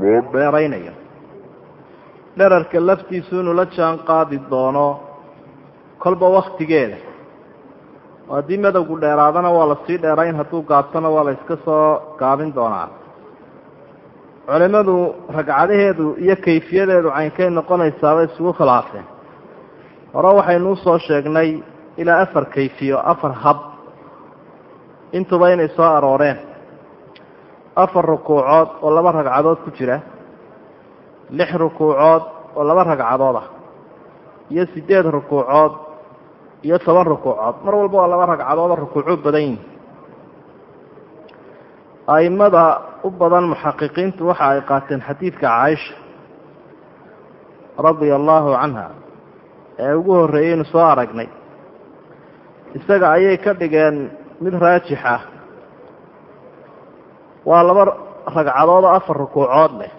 loo dheeraynayo dherarka laftiisu inuu la jaan qaadi doono kolba waktigeeda oo haddii madowgu dheeraadana waa la sii dheerayn hadduu gaabtona waa la iska soo gaabin doonaa. Culimmadu ragcadaheedu iyo kayfiyadeedu caynkay noqonaysaaba isugu khilaafeen. Hore waxaynu u soo sheegnay ilaa afar kayfiyo afar hab. Intuba inay soo arooreen afar rukuucood oo laba ragcadood ku jira lix rukuucood oo laba ragcadood ah iyo siddeed rukuucood iyo toban rukuucood. Mar walba waa laba ragcadood oo rukuucuu badan yihiin a'immada u badan muxaqiqiintu waxa ay qaateen xadiidka caaisha radia allaahu canha ee ugu horreeyeynu soo aragnay. Isaga ayay ka dhigeen mid raajix ah waa laba ragcadood oo afar rukuucood leh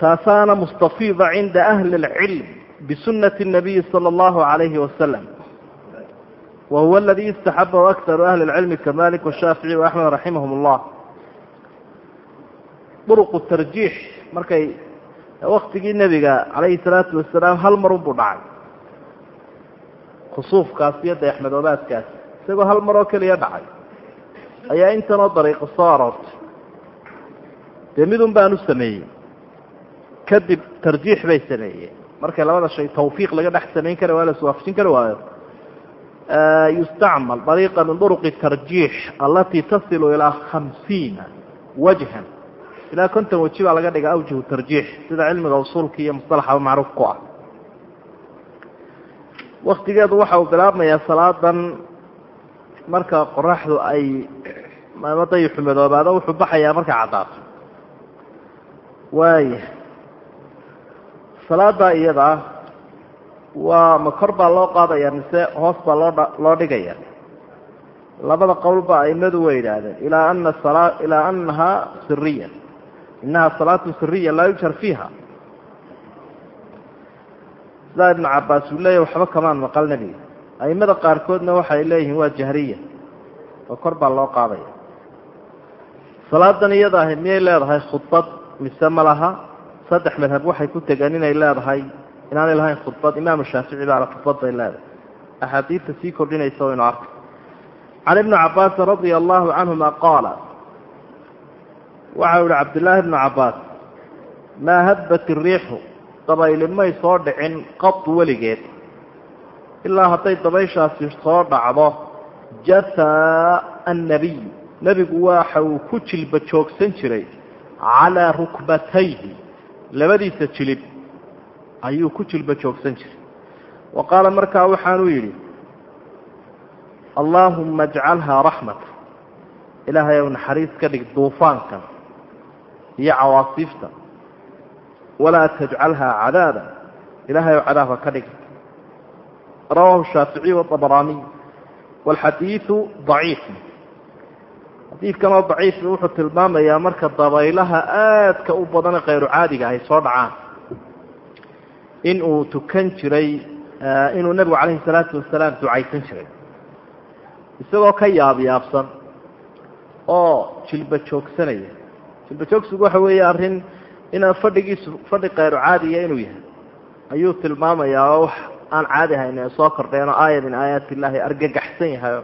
taasaana mustafiida cinda ahli اlcilm bisunnati الnabiyi salى اllahu عalayhi wasalam wa huwa aladii istaxabahu akharu ahli اlcilmi kamalik washaafici waaxmed raximahum اllah duruqu tarjiix markay waktigii nebiga calayhi salaatu wasalaam hal marun buu dhacay khusuufkaas iyo dayaxmadoobaadkaas isagoo hal mar oo keliya dhacay ayaa intanoo dariiqo soo aroortay dee midun baan u sameeyey. Kadib tarjiix bay sameeyeen. Markay labada shay tawfiiq laga dhex samayn kara waa la iswaafajin kari waayo. Yustacmal dariiqa min duruqi tarjiix alatii tasilu ilaa khamsiina wajhan. Ilaa konton weji baa laga dhiga awjuhu tarjiix sida cilmiga usuulka iyo musalaxaba macruuf ku ah. Waktigeedu waxa uu bilaabmayaa salaadan marka qoraxdu ay ama dayixu wuxuu baxayaa markay caddaato waaya salaada iyada waa ma kor baa loo qaadaya mise hoos baa loo loo dhigaya labada qowlba aimadu way yidhaahdeen ilaa ana sala ilaa anaha siriya inaha salaatu siriya laa yujhar fiiha. Sidaa ibnu cabaas uu leeyahy waxba kamaan maqal nebiga. Aimada qaarkoodna waxay leeyihiin waa jahriya. Oo kor baa loo qaadaya salaadan iyada ahi miyay leedahay khudbad? Mise ma laha? Saddex madhab waxay ku tegeen inay leedahay inaanay lahayn khudbad. Imaamu shaafici baala khudbad bay leedahay. Axaadiidta sii kordhinaysa waynu arkay can ibni cabaasin radia allahu canhuma qaala waxau yihi cabdillaahi ibnu cabaas maa habbat iriixu dabayli may soo dhicin qadu weligeed. Ilaa hadday dabayshaasi soo dhacdo jafaa annabiy nebigu waxa uu ku jilba joogsan jiray calaa rukbatayhi labadiisa jilib ayuu ku jilba joogsan jiray. Wa qaala markaa waxaanuu yidhi allaahumma ajcalhaa raxmata. Ilaahay ow naxariis ka dhig duufaankan iyo cawaasiifta. Walaa tajcalhaa cadaaba ilaahay ow cadaabka ka dhig. Rawahu shaaficiy waabaraaniy walxadiidu daciif xadiidkan oo daciifi wuxuu tilmaamayaa marka dabaylaha aadka u badane khayru caadiga ay soo dhacaan. In uu tukan jiray inuu nebigu calayhi salaatu wasalaam ducaysan jiray. Isagoo ka yaabyaabsan oo jilba joogsanaya. Jilba joogsigu waxa weeye arrin inaan fadhigiisu fadhi khayru caadiya inuu yahay. Ayuu tilmaamayaa oo wax aan caadi ahayn ee soo kordheen oo aaya min aayaati illaahi argagaxsan yahay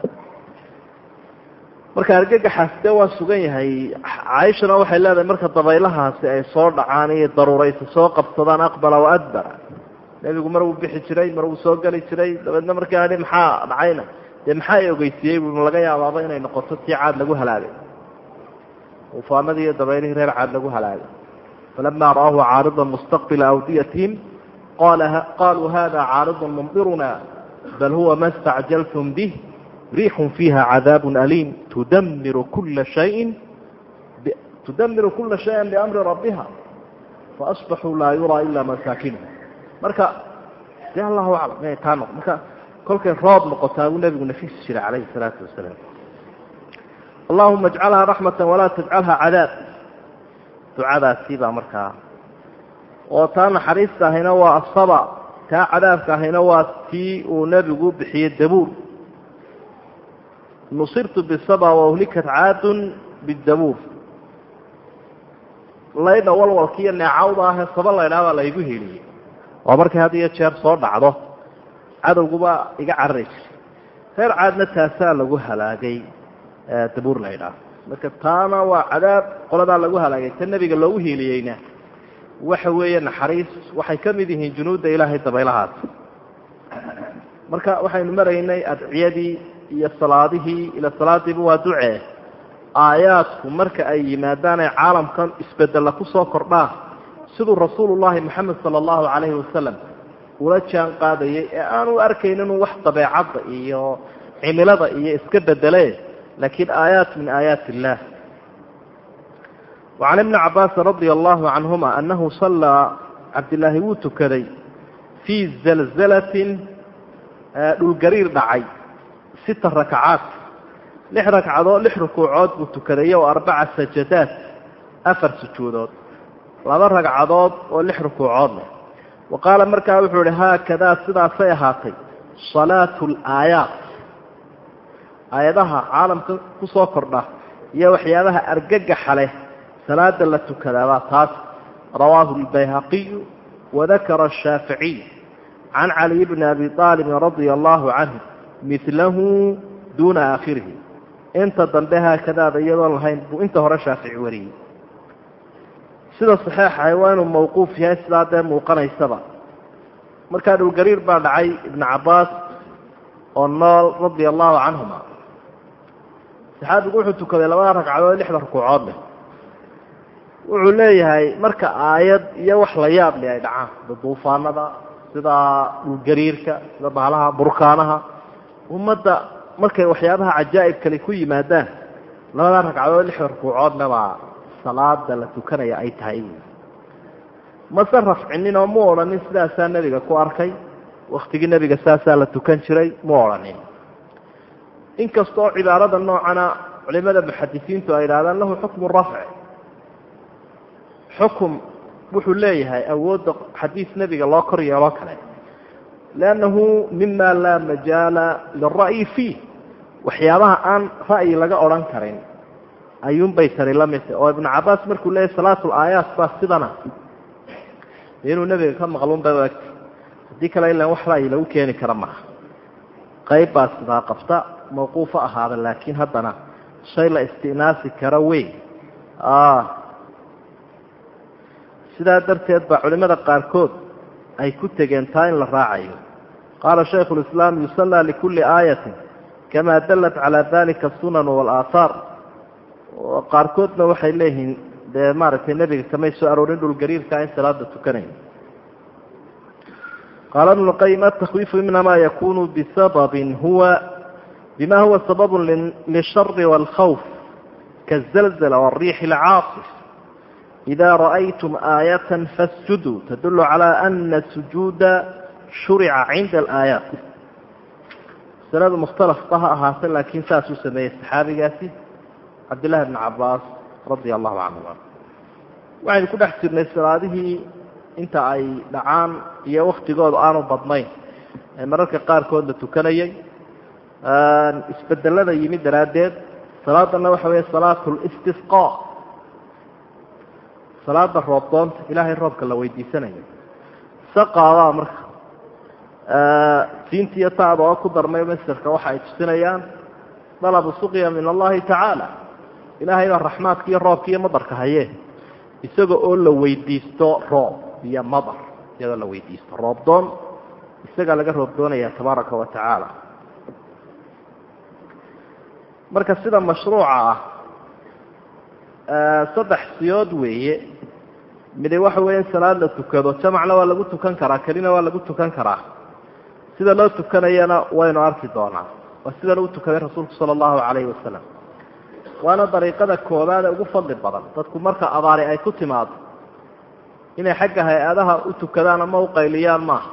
marka argagaxaas dee waa sugan yahay. Caaishana waxay leedahay marka dabaylahaasi ay soo dhacaan iyo daruuraysa soo qabsadaan aqbala wa nebigu mar wuu bixi jiray mar wuu soo geli jiray. Dabeedna markaa hi maxaa dhacayna. Dee maxaa i ogeysiiyey bu laga yaabaaba inay noqoto tii caad lagu halaagay. Ufaanadii iyo dabaylihii reer caad lagu halaagay. Falama ra'ahu caaridan mustaqbila awdiyatihim. Qaluu hada caaridun mumdiruna bal huwa ma stacjaltum bih riix fiiha cadaab aliim tudamiru kula shayin tudamiru kula shayin biamri rabbiha faasbaxuu laa yuraa ila masaakinuha marka de allahu aclam inay taa noq marka kolkay roob noqotaa buu nebigu nafisi jiray calayhi salaatu wasalaam allahuma ajcalhaa raxmata walaa tajcalhaa cadaab ducadaasi baa markaa oo taa naxariista ahayna waa asaba taa cadaabka ahayna waa tii uu nebigu bixiyey dabuur nusirtu bisaba wahlikat caadun bidabuur laydha walwalka iyo neecawda ahee saba laydhaa baa laygu heliyey. Oo markay had iyo jeer soo dhacdo. Cadowguba iga carari jiray reer caadna taasaa lagu halaagay dabuur laydhaa. Marka taana waa cadaab qoladaa lagu halaagay ta nebiga loogu hiiliyeyna waxa weeye naxariis waxay ka mid yihiin junuudda ilaahay dabaylahaas. Marka waxaynu maraynay adciyadii iyo salaadihii ila salaadiiba waa ducee. Aayaadku marka ay yimaadaan ee caalamkan isbedella ku soo kordhaan siduu rasuulullaahi moxamed sala allahu calayhi wasalam ula jaan qaadayay ee aanu arkayn inuu wax dabeecadda iyo cimilada iyo iska bedele laakiin aayaat min aayaat illah wacan ibni cabaasin radia allahu canhuma annahu sallaa cabdilaahi wuu tukaday fii zalzalatin dhulgariir dhacay sita rakacaat lix ragcadood lix rukuucood buu tukaday iyo arbaca sajadaat afar sujuudood. Laba ragcadood oo lix rukuucood leh. Wa qaala markaa wuxuu ihi haakadaa sidaasay ahaatay. Salaatu alaayaat aayadaha caalamka ku soo kordha iyo waxyaabaha argagaxa leh salaada la tukadaabaa taas. Rawaahu lbayhaqiyu wadakara ashaaficiy can caliy bni abi aalibin radia allahu canhu milahu duuna aakhirihi. Inta dambe haakadaada iyadoon lahayn buu inta hore shaafici wariyey. Sida saxeexahay waa inuu mawquuf yahay sidaa dee muuqanaysaba markaa dhulgariir baa dhacay ibnu cabbaas oo nool radia allahu canhuma. Saxaabigu wuxuu tukaday labada ragcadood lixda rukuucood leh. Wuxuu leeyahay marka aayad iyo wax la yaab leh ay dhacaan. Sida duufaanada sida dhulgariirka sida bahalaha burkaanaha ummadda markay waxyaabaha cajaa'ib kale ku yimaadaan labada ragcadood lixda rukuucoodna baa salaada la tukanaya ay tahay. Mase rafcinin oo mu odhanin sidaasaa nebiga ku arkay waktigii nebiga saasaa la tukan jiray mu odhanin. Inkastoo cibaarada noocana culimada muxadisiintu ay idhahdaan lahu xukmu rafci. Xukum wuxuu leeyahay awoodda xadiis nebiga loo kor yeeloo kale liannahu mima laa majaala lira'yi fiih waxyaabaha aan ra'yi laga odhan karin ayuunbay tani la mid tahy oo ibnu cabaas markuu leeyahy salaatu laayaat baa sidana inuu nebiga ka maqluun bay u egtay haddii kale ilan wax ra'yi lagu keeni kara maha qayb baa sidaa qabta mawquufo ahaada laakiin haddana shay la istinaasi karo weyn sidaa darteed baa culimada qaarkood ay ku tegeen taa in la raacayo. Qaala shaykhu lislaam yusallaa likulli aayatin kamaa dallat calaa dalika asunan waalaahaar qaarkoodna waxay leeyihiin dee maaragtay nebiga kamay soo aroorin dhulgariirkaa in salaada tukanayo qaala ibnu lqayim atakwiifu inamaa yakunu bisababin huwa bima huwa sababun lishari waalkhawf kaazalzala waalriixi alcaasif ida ra'aytum aayatan fasjuduu tadulu calaa ana sujuuda shurica cinda alaayaat masaladu mukhtalafba ha ahaatay laakiin saasuu sameeyey saxaabigaasi cabdillahi bni cabaas radia allahu canhuma waxaynu ku dhex jirnay salaadihii inta ay dhacaan iyo waktigooda aanu badnayn ee mararka qaarkood la tukanayay isbedelada yimid daraaddeed salaadana waxa weeye salaatu listisqa salaada roob doonta ilaahay roobka la weydiisanayo. Saqaadaa marka siinta iyo taada oo ku darmay masirka waxa ay tusinayaan dalabu suqya min allahi tacaala ilaahay baa raxmaadka iyo roobka iyo madarka haye. Isaga oo la weydiisto roob iyo madar iyadoo la weydiisto roob doon isagaa laga roob doonaya tabaaraka wa tacaala marka sida mashruuca ah saddex siyood weeye. Midi waxa weeye in salaad la tukado jamacna waa lagu tukan karaa kelina waa lagu tukan karaa. Sida loo tukanayana waynu arki doonaa waa sidan u tukaday rasuulku sala allahu calayhi wasalam waana dariiqada koobaad ee ugu fadli badan. Dadku marka abaari ay ku timaado inay xagga hay'adaha u tukadaan ama u qayliyaan maaha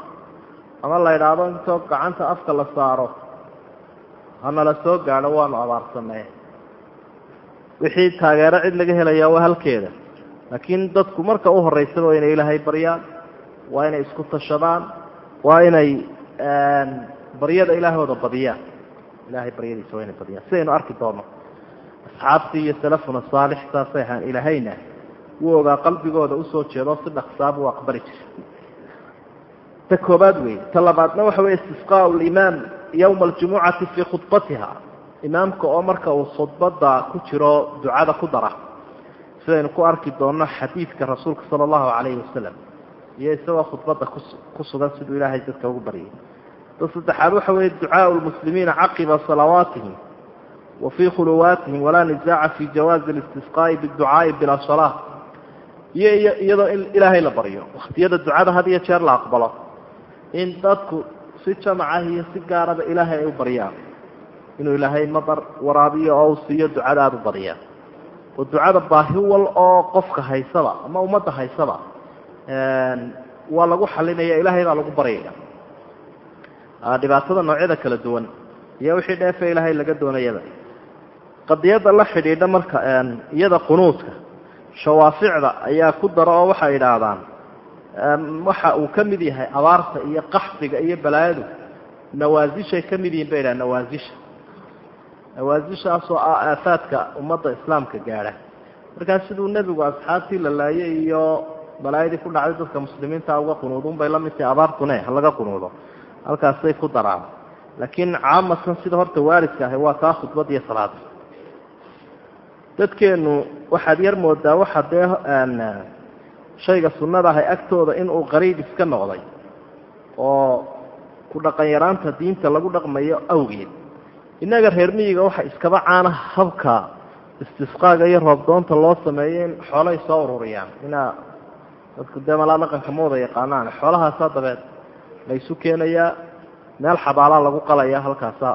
ama la idhaahdo intoo gacanta afka la saaro hanala soo gaadho waanu abaarsanee wixii taageero cid laga helayaa waa halkeeda. Laakiin dadku marka u horeysaba waa inay ilaahay baryaan waa inay isku tashadaan waa inay baryada ilaahooda badiyaan ilahay baryadiisa waa inay badiyaan. Sidaynu arki doono asxaabtii iyo salafuna saalix saasay ahaan ilaahayna wuu ogaa qalbigooda u soo jeedo si dhaqsaa buu aqbali jiray. Ta koobaad wey ta labaadna waxa wey istisqaau limaam yowma aljumucati fii khudbatiha imaamka oo marka uu khudbada ku jiro ducada ku dara. Sidaynu ku arki doonno xadiidka rasuulka sala allahu calayhi wasalam iyo isagoo khudbadda ku sugan siduu ilaahay dadka ugu baryay ta saddexaad waxa weeye ducaau lmuslimiina caqiba salawaatihim wa fii khuluwaatihim walaa nisaaca fi jawaazi listisqaa'i biducaai bilaa salaa iyo iyadoo in ilaahay la baryo wakhtiyada ducada had iyo jeer la aqbalo. In dadku si jamacah iyo si gaaraba ilaahay ay u baryaan inuu ilaahay madar waraabiyo oo u siiyo ducada aada u badiyaan oo ducada baahi wal oo qofka haysaba ama ummadda haysaba waa lagu xalinaya ilaahay baa lagu baryaya dhibaatada noocyada kala duwan iyo wixii dheefe ilaahay laga doonayada qadiyadda la xidhiidha marka iyada qunuudka shawaaficda ayaa ku dara oo waxay idhaahdaan waxa uu ka mid yahay abaarta iyo qaxdiga iyo balaayadu nawaasishay ka mid yihiin bay idhaha nawaasisha nawaasishaasoo ah aafaadka ummadda islaamka gaadha. Markaas siduu nebigu asxaabtii la laayay iyo balaayadii ku dhacday dadka muslimiinta uga qunuudun bay la mid tahay abaartune halaga qunuudo. Halkaasay ku daraan. Laakiin caamasan sida horta waalidka ahi waa kaa khudbad iyo salaada dadkeenu waxaad yar moodaa waxa dee shayga sunnada ahay agtooda inuu qariib iska noqday oo ku dhaqan yaraanta diinta lagu dhaqmayo awgeed innaga reer miyiga waxa iskaba caana habka istisqaaga iyo roobdoonta loo sameeyo in xoolay soo ururiyaan. Inaa dadku dee malaa dhaqanka ma wada yaqaanaan. Xoolahaasaa dabeed la ysu keenayaa meel xabaalaa lagu qalaya halkaasa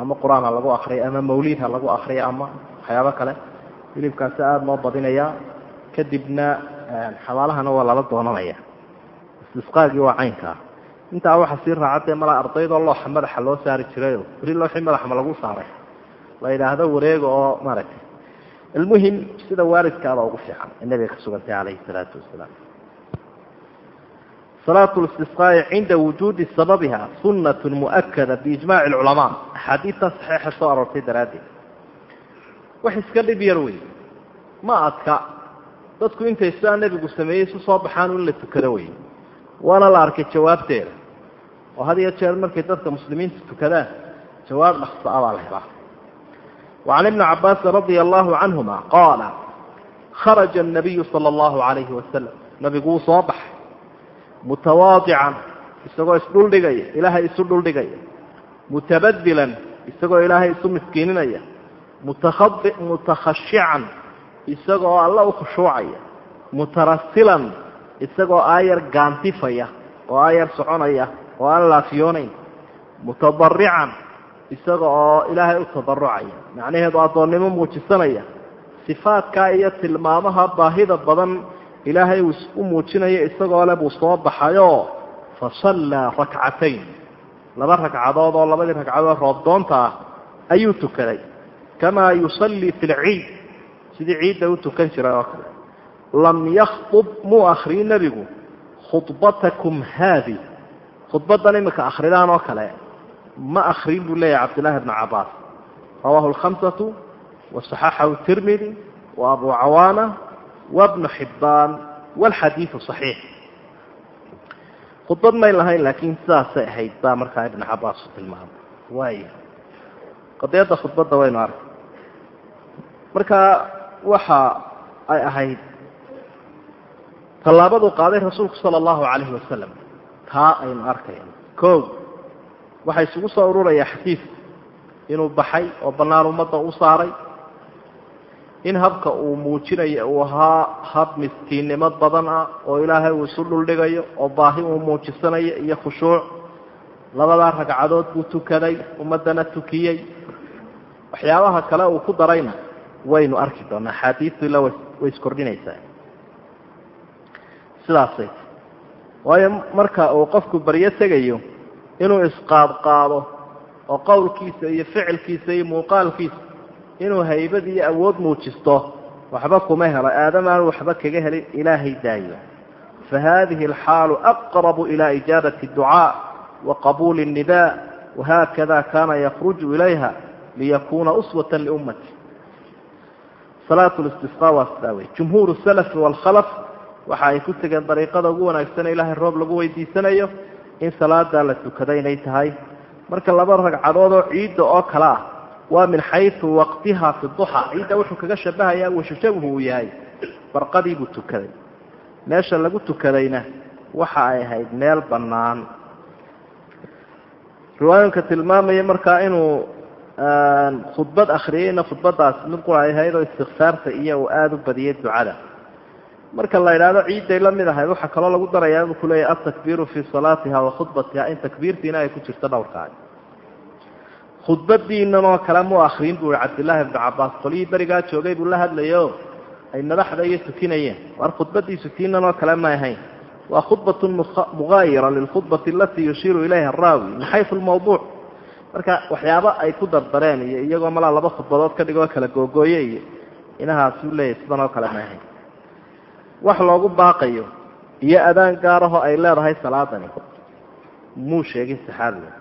ama qur'aan ha lagu akriya ama mawliid ha lagu akriya ama waxyaabo kale. Hilibkaasi aada loo badinayaa. Kadibna xabaalahana waa lala doonanaya istisqaagii waa caynkaa intaa waxaa sii raaca dee malaa ardaydoo looxa madaxa loo saari jirayo weli looxii madaxma lagu saaray. La yidhaahdo wareega oo maaragtay almuhim sida waalidkaaba ugu fiican ee nabiga ka sugantay calayhi salaatu wasalaam salaatu listisqaa'i cinda wujuudi sababiha sunnat mu'akada biijmaaci alculamaa axaadiidta saxiixa soo aroortay daraaddeed. Wax iska dhib yar wey ma adka dadku intay sidaa nebigu sameeyey isu soo baxaan in la tukado wey waana la arkay jawaabteeda oo had iyo jeer markay dadka muslimiinta tukadaan jawaab dhaksa abaa ah la helaa. Wacan ibni cabaasin radia allaahu canhuma qaala kharaja anabiyu sala allahu calayhi wasalam nabigu wuu soo baxay mutawaadican isagoo isdhuldhigaya ilaahay isu dhuldhigaya mutabadilan isagoo ilaahay isu miskiininaya. Mutakhashican isagoo alla u khushuucaya. Mutarasilan isagoo aayar gaantifaya oo aayar soconaya oo aan laafiyoonayn mutadarican isaga oo ilaahay u tadarucaya macnaheedu addoonnimo muujisanaya sifaadkaa iyo tilmaamaha baahida badan ilaahay uu u muujinayo isagoo le buu soo baxayoo fasallaa rakcatayn. Laba ragcadood oo labadii ragcadood roobdoonta ah ayuu tukaday. Kamaa yusallii fi lciid sidii ciidda u tukan jiray oo kale. Lam yakhtub muu akriyin nebigu khudbatakum haadi khudbaddan imika akridaan oo kale ma akrin buu leeyahay cabdillahi bnu cabaas rawahu lkhamsatu wasaxaxahu tirmidi wa abu cawaana wabnu xibbaan walxadiidu saxiix. Khudbad may lahayn laakiin sidaasay ahayd baa markaa ibnu cabaas u tilmaamay. Waaya qadiyadda khudbadda waynu arkay. Marka waxa ay ahayd tallaabaduu qaaday rasuulku sala allahu calayhi wasalam taa aynu arkayno kow waxaa isugu soo ururayaa xadiid inuu baxay oo bannaan ummadda u saaray. In habka uu muujinayo uu ahaa hab miskiinnimo badan ah oo ilaahay uu isu dhuldhigayo oo baahi uu muujisanayo iyo khushuuc. Labadaa ragcadood buu tukaday ummaddana tukiyey. Waxyaabaha kale uu ku darayna waynu arki doonaa. Axaadiistu ila way iskordhinaysaa sidaasay waayo marka uu qofku baryo tegayo inuu isqaadqaado oo qowlkiisa iyo ficilkiisa iyo muuqaalkiisa inuu haybad iyo awood muujisto waxba kuma helo aadam aanu waxba kaga helin ilaahay daayo fa hadihi alxaalu aqrabu ila ijaabati اducaa wa qabuuli الnida wahakada kana yakruju ilayha liyakuna uswata liummati salaat listisqa waa sidaa wey jumhuur salafi waalkhalaf waxa ay ku tegeen dariiqada ugu wanaagsan ilaahay roob lagu weydiisanayo in salaadaa la tukada inay tahay. Marka laba ragcadood oo ciidda oo kale ah waa min xayu waqtiha fi duxa ciidda wuxuu kaga shabahayaa washashabuhu uu yahay. Barqadii buu tukaday. Meesha lagu tukadayna waxa ay ahayd meel bannaan. Riwaayinka tilmaamaya markaa inuu khudbad akriyeyna khudbadaas mid qura ay ahayd oo istikfaarta iyo uu aada u badiyay ducada marka la idhaahdo ciidday la mid ahayd waxaa kaloo lagu darayaa inuu kuleeyahy altakbiiru fii salaatiha wa khudbatiha in takbiirtiina ay ku jirto dhowrkaay khudbadiinan oo kale mu akrin buu i cabdillaahi ibnu cabaas qolihii berigaa joogay buu la hadlayo. Ay madaxda iyo tukinayeen. War khudbadiisu tiinan oo kale ma ahayn. Waa khudbatun mugaayira lilkhudbati alatii yushiiru ilayha araawi min xayu lmawduuc marka waxyaabo ay ku dardareen iyo iyagoo malaa laba khudbadood ka dhigoo kala googooye iyo inahaasuu leeyahy sidan oo kale ma ahayn wax loogu baaqayo iyo adaan gaaraho ay leedahay salaadani. Muu sheegin saxaabiga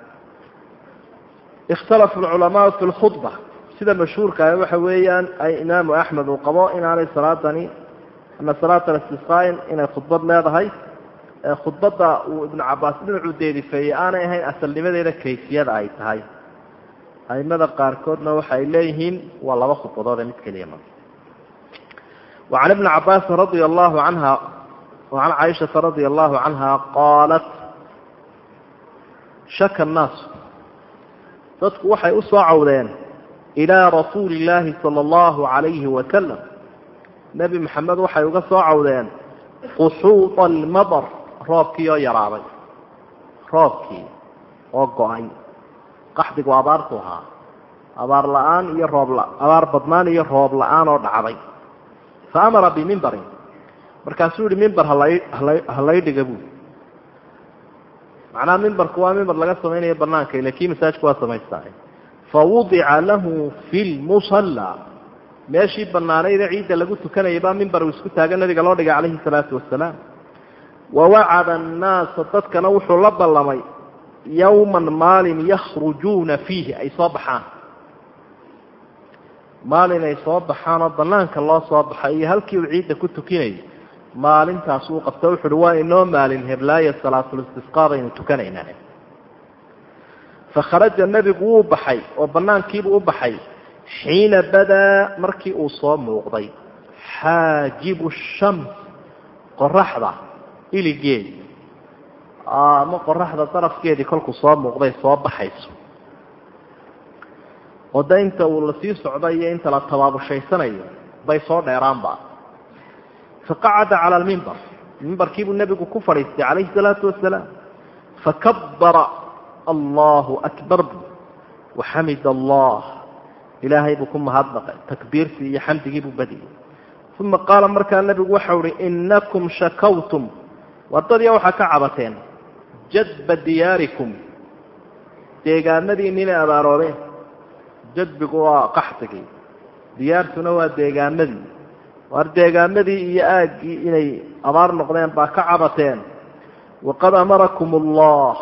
ikhtalafu alculamaau fi lkhudba sida mashhuurka waxa weeyaan imaamu axmed uu qabo inaanay salaadani ana salaata istisqaain inay khudbad leedahay. Khudbadda uu ibnu cabaas dhinacuu deedifeeyey aanay ahayn asalnimadeeda kayfiyada ay tahay. Aimada qaarkoodna waxa leeyihiin waa laba khudbadoode mid keliya ma وعن ابن عباس رضي الله عنها وعن عائشة رضي الله عنها قالت شك الناس dadku waxay u soo cawdeen إilىa rasuuli الlaahi salى الlahu عalayhi wasalam nebi maxamed waxay uga soo cawdeen quxuuط اlmadr roobkii oo yaraaday roobkii oo go-ay qaxdigu abaartu ahaa abaar la-aan iyo roob abaar badnaan iyo roob la-aan oo dhacday faamara bimimbarin markaasuu yihi mimber halay dhiga buui macnaha mimbarku waa mimber laga samaynayo banaanka ile masaajku waa samaystaa fawudica lahu fi lmusalla meeshii banaanayde ciidda lagu tukanayay baa mimber uu isku taaga nabiga loo dhigay calayhi salaatu wasalaam wawacada annaasa dadkana wuxuu la ballamay yowman maalin yakhrujuuna fiihi ay soo baxaan maalin ay soo baxaan oo banaanka loo soo baxay iyo halkii uu ciidda ku tukinayay maalintaas uu qabta wuxu uhi waa inoo maalin heblaaya salaatulistisqaa baynu tukanaynaa. Fakharaja nebigu wuu baxay oo banaankiibuu u baxay xiina badaa markii uu soo muuqday xaajibu shams qoraxda iligeedi ama qoraxda darafkeedii kolkuu soo muuqday soo baxayso oo de inta uu la sii socday iyo inta la tabaabushhaysanayo bay soo dheeraanba. Faqacada cala almimbar mimbarkiibuu nebigu ku fadhiistay calayhi salaatu wasalaam. Fakabara allahu akbar. Bu waxamid allah. Ilaahay buu ku mahadnaqay takbiirtii iyo xamdigii buu badiyey uma qaala markaa nebigu waxau uhi inakum shakawtum wadadii waxaa ka cabateen jadba diyaarikum. Deegaanadiin inay abaaroobeen jadbigu waa qaxdigii diyaartuna waa deegaanadii. Waar deegaanadii iyo aaggii inay abaar noqdeen baa ka cabateen. Waqad amarakum allah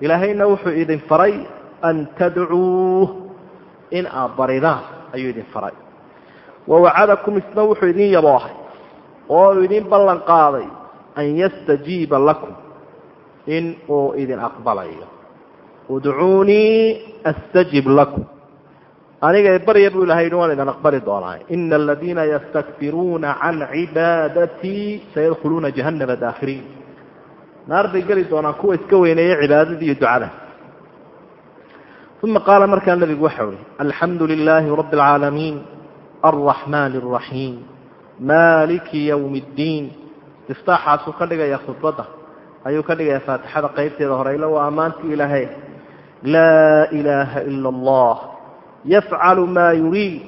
ilaahayna wuxuu idin faray an tadcuuh in aad baridaan ayuu idin faray. Wawacadakum isna wuxuu idin yaboohay oo idin ballan qaaday an yastajiiba lakum in uu idin aqbalayo. Udcuunii astajib lakum aniga barya buu ilahay yidhi waan idin aqbali doonaa ina aladiina yastakbiruuna can cibaadatii sayadkhuluuna jahannama daakhiriin. Naar geli doonaan kuwa iska weyneeya cibaadadii iyo ducada. Uma qaala markaa nabigu waxau ihi alxamdu lilaahi rabbi alcaalamiin alraxmaani alraxiim maliki ywmi اddiin iftaaxaasuu ka dhigaya khudbadda ayuu ka dhigaya faatixada qaybteeda hore ila ammaantii ilaahay. Laa ilaaha ila allah yafcalu maa yuriid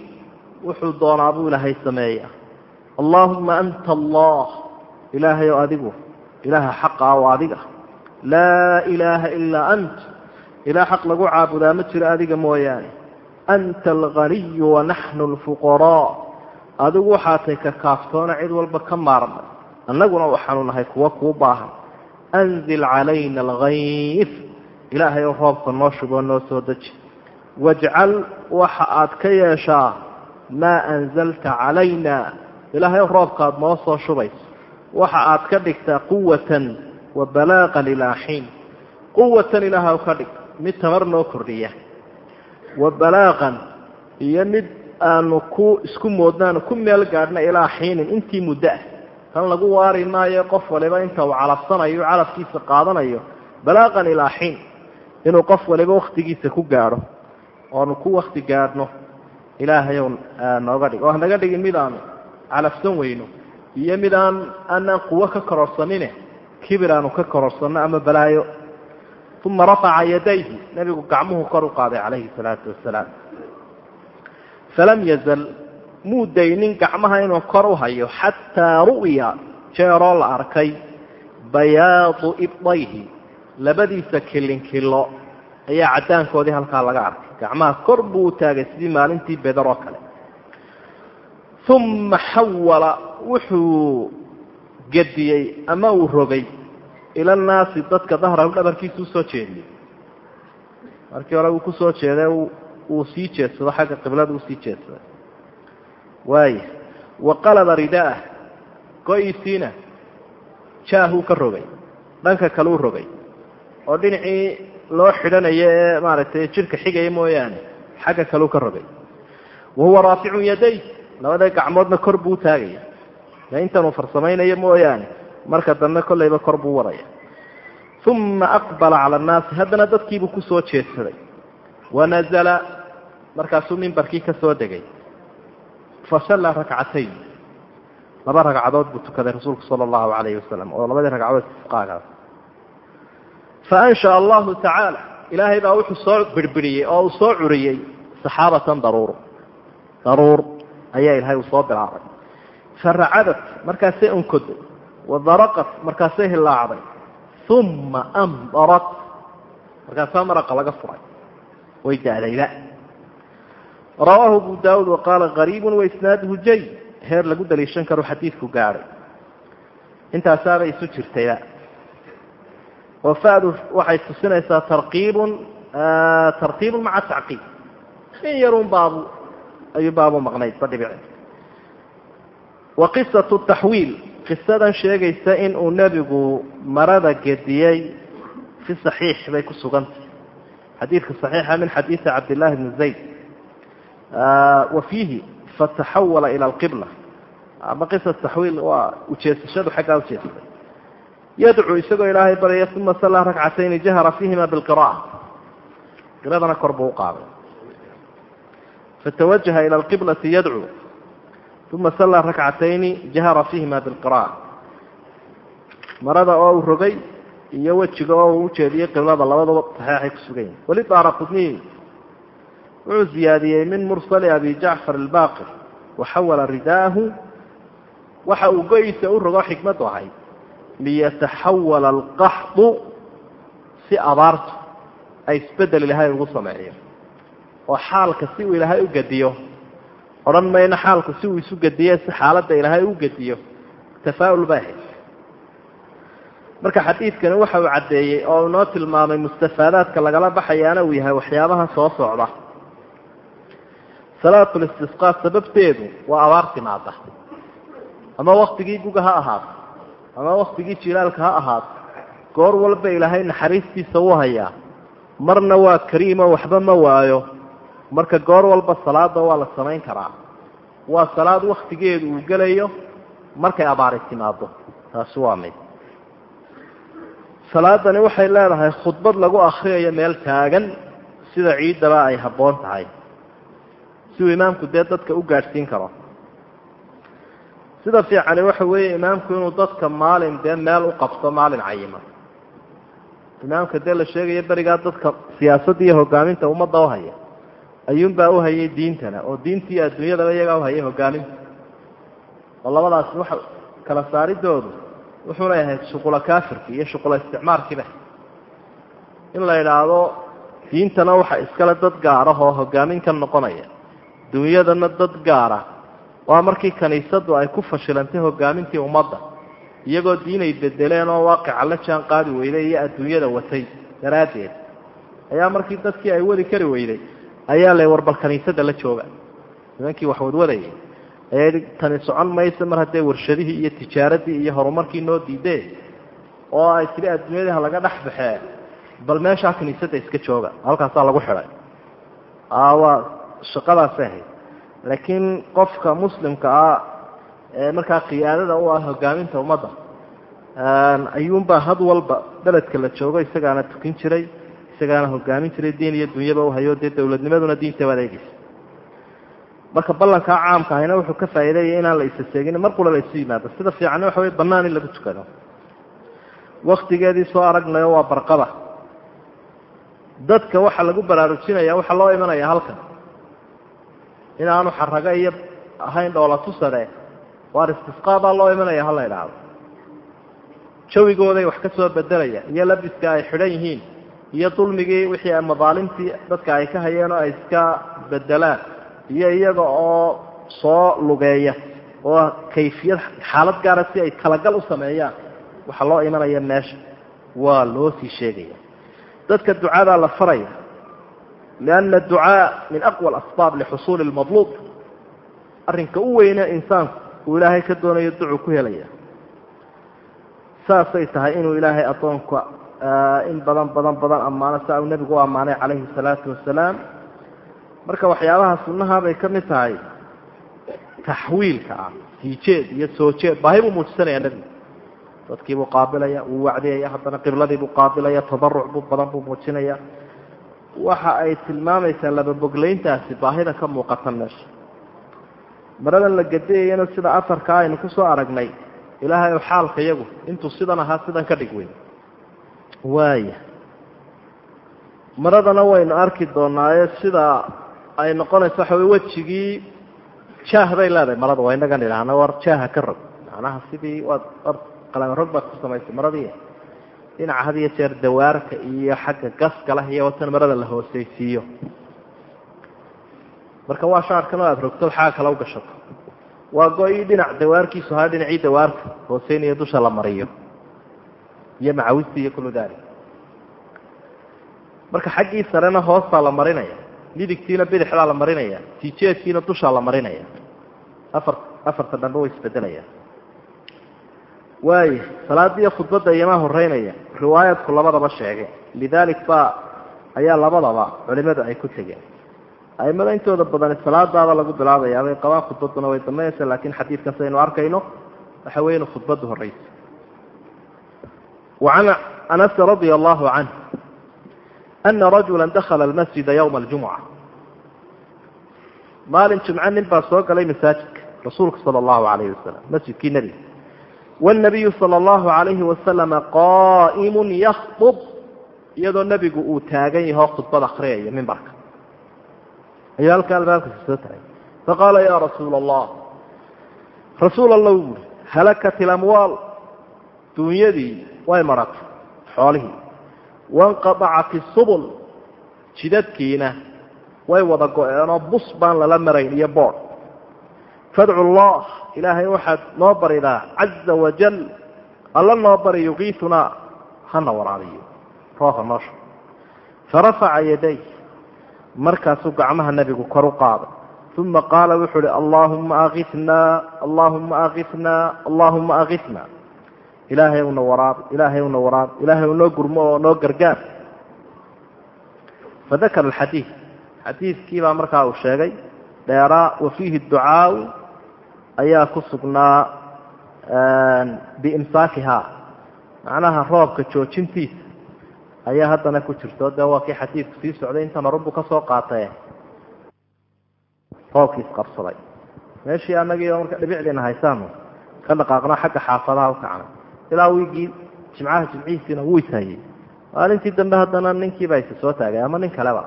wuxuu doonaa buu ilaahay sameeya allaahuma anta allah ilaahay oo adigu ilaaha xaqa oo adiga laa ilaaha ilaa ant ilaah xaq lagu caabudaa ma jiro adiga mooyaane anta alganiyu wanaxnu alfuqaraa adigu waxaa tay ka kaaftoona cid walba ka maarmay annaguna waxaanu nahay kuwa kuu baahan anzil calayna algayf ilaahay oo roobka noo shuboo noo soo deji wajcal waxa aad ka yeeshaa maa anzalta calayna. Ilaahay roobkaad noo soo shubayso waxa aad ka dhigtaa quwatan wa balaaqan ilaa xiin quwatan ilaahw ka dhig mid tamar noo kordhiya. Wa balaaqan iyo mid aanu ku isku moodnaanu ku meel gaadhna ilaa xiinin intii muddo ah. Tan lagu waari maayo qof waliba inta uu calafsanayo calafkiisa qaadanayo balaaqan ilaa xiin inuu qof waliba waktigiisa ku gaadho oanu ku wakti gaadhno ilaahayow nooga dhig. Oo hanaga dhigin mid aanu calafsan weyno. Iyo mid aan aanaan quwo ka kororsanine kibir aanu ka kororsanno ama balaayo. Uma rafaca yadayhi. Nebigu gacmuhu kor u qaaday calayhi salaatu wasalaam falam yazal muu daynin gacmaha inuu kor u hayo xataa ru'ya jeeroo la arkay. Bayaadu ibdayhi. Labadiisa kilinkilo ayaa caddaankoodii halkaa laga arkay gacmaha kor buu u taagay sidii maalintii beder oo kale. Uma xawala wuxuu gediyey ama uu rogay ila annaasi dadka dahrahu dhabarkiisa u soo jeediyey. Markii hore uu ku soo jeeday uu sii jeedsado xagga qiblada uu sii jeedsaday waaya wa qalaba ridaah go-iisiina jaahuu ka rogay dhanka kale u rogay. Oo dhinacii loo xidhanayo ee maaragtay jidhka xigaya mooyaane. Xagga kaleu ka rogay wa huwa raaficun yaday labada gacmoodna kor buu taagaya. Ee intanuu farsamaynayo mooyaane marka dambe kollayba kor buu wadaya uma aqbala cala annaasi haddana dadkiibuu ku soo jeedsaday. Wanazala markaasuu mimbarkii ka soo degay. Fasalla rakcatayn. Laba ragcadood buu tukaday rasuulku sala allahu calayhi wasalam oo labadii ragcadood istisqaagaas fa anshaa allahu tacaala ilaahay baa wuxuu soo birhbiriyey oo uu soo curiyey saxaabatan daruur daruur ayaa ilaahay uu soo bilaabay faracadat markaasay onkoday wadaraqat markaasay hilaacday uma amdarat markaasaa maraqa laga furay way daadayba rawaahu abu daawuud waqaala qariibun waisnaaduhu jay heer lagu daliishan karo xadiidku gaadhay intaasaabay isu jirtayba oo fadu waxay tusinaysaa tarqiibun tartiibun maca tacqiib in yarun baabu ayuu baabu maqnayd ba dhibici wa qisatu taxwiil qisadan sheegaysa in uu nebigu marada gediyey fi saxiix bay ku sugantay xadiidka saxiixa min xadiidi cabdillahi bni zayd wa fiihi fataxawala ila alqibla ama qisa taxwiil waa ujeesashadu xaggaa ujeestay yadcuu isagoo ilaahay baryaya uma sallaa rakcatayni jahara fiihima bilqira'a. Qiradana kor buu u fatawajaha ila alqiblati yadcuu uma sallaa rakcatayni jahara fiihima bilqira'a. Marada oo uu rogay iyo wejiga oo uu ujeediyey qiblada labaduba saxeexay ku sugan yihiin weli wuxuu ziyaadiyey min mursali abi jacfar albaqir waxawala ridaahu waxa uu go-iisa u rogo xikmaddu ahayd liyataxawala alqaxdu si abaartu ay isbeddel ilaahay ugu sameeyo oo xaalka si uu ilaahay u gediyo odhan mayno xaalku si uu isu gediye si xaaladda ilaahay u gediyo tafaa'ul bay ahayd. Marka xadiidkani waxa uu caddeeyey oo inoo tilmaamay mustafaadaadka lagala baxayaana uu yahay waxyaabaha soo socda. Salaatu listisqaa sababteedu waa abaar timaada ama waktigii guga ha ahaato ama waktigii jilaalka ha ahaato goor walba ilaahay naxariistiisa u hayaa. Marna waa kariimo waxba ma waayo. Marka goor walba salaada waa la samayn karaa. Waa salaad waktigeedu uu gelayo markay abaari timaado taasi waa mid. Salaadani waxay leedahay khudbad lagu akriyayo meel taagan sida ciiddaba ay habboon tahay. Si uu imaamku dee dadka u gaadhsiin karo sida fiicani waxa weeye imaamku inuu dadka maalin dee meel u qabto maalin cayima. Imaamka dee la sheegayo berigaa dadka siyaasadda hogaaminta ummadda u haya ayuunbaa u hayay diintana oo diintii adduunyadaba iyagaa uhayay hogaaminta oo labadaas waxa kala saaridoodu wuxuuna ahayd shuqula kaafirki iyo shuqula isticmaarkiiba in la idhaahdo diintana waxa iskale dad gaarah oo hogaamin ka noqonaya. Dunyadana dad gaara waa markii kaniisadu ay ku fashilantay hogaamintii ummadda iyagoo diinay bedeleen oo waaqica la jaan qaadi weyday iyo adduunyada watay daraaddeed. Ayaa markii dadkii ay wadi kari weyday ayaa la warbal kaniisada la jooga. Nimankii wax wadwadayay ee tani socon mayso mar haddee warshadihii iyo tijaaradii iyo horumarkii noo diidee oo ay tiri adduunyadaha laga dhex baxee bal meeshaa kiniisadda iska jooga halkaasaa lagu xidhay. Waa shaqadaasay ahayd laakiin qofka muslimka ah ee markaa qiyaadada u ah hogaaminta ummadda ayuunbaa had walba beledka la joogo isagaana tukin jiray isagaana hogaamin jiray diin iyo dunyaba uhayo dee dowladnimaduna diinta adeegeysa marka ballankaa caamka ahina wuxuu ka faa'iideeyay inaan la isaseegin mar qura la yimaado sida fiicanna waxa wey bannaan in lagu tukado. Waktigeedii soo aragnayo waa barqada dadka waxaa lagu baraarujinaya waxaa loo imanaya halkan inaanu xarago iyo ahayn dhoola tusade waar istisqaa baa loo imanaya hala idhaahdo jawigooday wax ka soo bedelaya iyo labiska ay xidhan yihiin iyo dulmigii wixii madaalimtii dadka ay ka hayeen oo ay iska bedelaan iyo iyaga oo soo lugeeya oo kayfiyad xaalad gaara si ay talagal u sameeyaan waxaa loo imanaya meesha waa loo sii sheegaya. Dadka ducadaa la faraya lianna adducaa min aqwa alasbaab lixusuuli lmadluub arrinka u weyne insaanku uu ilaahay ka doonayo ducu ku helaya saasay tahay inuu ilaahay addoonka in badan badan badan ammaano saa uu nebigu u ammaanay calayhi salaatu wasalaam marka waxyaabaha sunnaha bay ka mid tahay taxwiilka ah sii jeed iyo soo jeed baahi buu muujisanaya nebigu dadkiibuu qaabilaya wuu wacdiyaya haddana qibladiibuu qaabilaya tadaruc buu badan buu muujinaya waxa ay tilmaamaysaa lababoglayntaasi baahida ka muuqata meesha. Maradan la gadiyayana sida afarkaa aynu ku soo aragnay ilaahay o xaalka iyagu intuu sidan ahaa sidan ka dhig weyn. Waaya maradana waynu arki doonaaye sida ay noqonayso waxa wey wejigii jaah bay leedahay. Marada waa inagan idhaahna war jaaha ka rog. Macnaha sidii waad or qalanrog baad ku samaysay maradii dhinaca had iyo jeer dawaarka iyo xagga gaska leh iyo watan marada la hooseysiiyo. Marka waa shaarkan oo aada rogto xaga kale u gashato. Waa go-ii dhinac dawaarkiisu ahaa dhinacii dawaarka hooseynaya dusha la mariyo. Iyo macawistii iyo kullu dalik. Marka xaggii sarena hoostaa la marinaya midigtiina bidixdaa la marinaya tijeedkiina dushaa la marinaya. Afar afarta dhambe way isbedelayaan waaya salaadiiyo khudbadda iyamaa horeynaya riwaayadku labadaba sheegay. Lidalik ba ayaa labadaba culimadu ay ku tegeen. Aimada intooda badani salaadaaba lagu bilaabaya bay qabaan way dambeynaysa laakiin xadiidkan sidaynu arkayno waxa wey inu khudbaddu wacan anasi radia allahu canh ana rajula dakhala almasjida yowma aljumuca maalin jumco nin baa soo galay masaajidka rasuulka sala allahu alayhi wasalam masjidkii nebiga wاnabiyu sala allahu alayhi wasalama qaa'imun yakطub iyadoo nebigu uu taagan yahoo khudbad akriyaya mimbarka ayuu halkaa albaabkasi soo taagay faqaala ya rasuula allah rasuul allah u uri halakat ilamwaal duunyadii way maratay xoolihii wanqadacat isubul jidadkiina way wada go-eenoo bus baan lala marayn iyo bood fadcu llah ilaahay waxaad noo baridaa caza wajal alla noo bari yuqiitunaa hana waraabiyo rooha noosha farafaca yaday markaasuu gacmaha nebigu kor u qaaday uma qaala wuxuu uhi allaahuma akifnaa allaahuma akifnaa allaahuma akifna ilaahay una waraabi ilaahay una waraabi ilaahay unoo gurmo oo noo gargaar fadakara alxadiid xadiidkii baa markaa uu sheegay dheeraa wa fiihi ducaau ayaa ku sugnaa biimsaakihaa macnaha roobka joojintiisa ayaa haddana ku jirto. Dee waa kii xadiidku sii socday intana runbu ka soo qaatee roobkii isqabsaday meeshii anagii oo marka dhibicdiina haysaanu ka dhaqaaqno xagga xaafadaha ukacna ilaa wiigii jimcaha jimcihiisiina wuu ishayey maalintii dambe haddana ninkiiba isa soo taagay ama nin kaleba.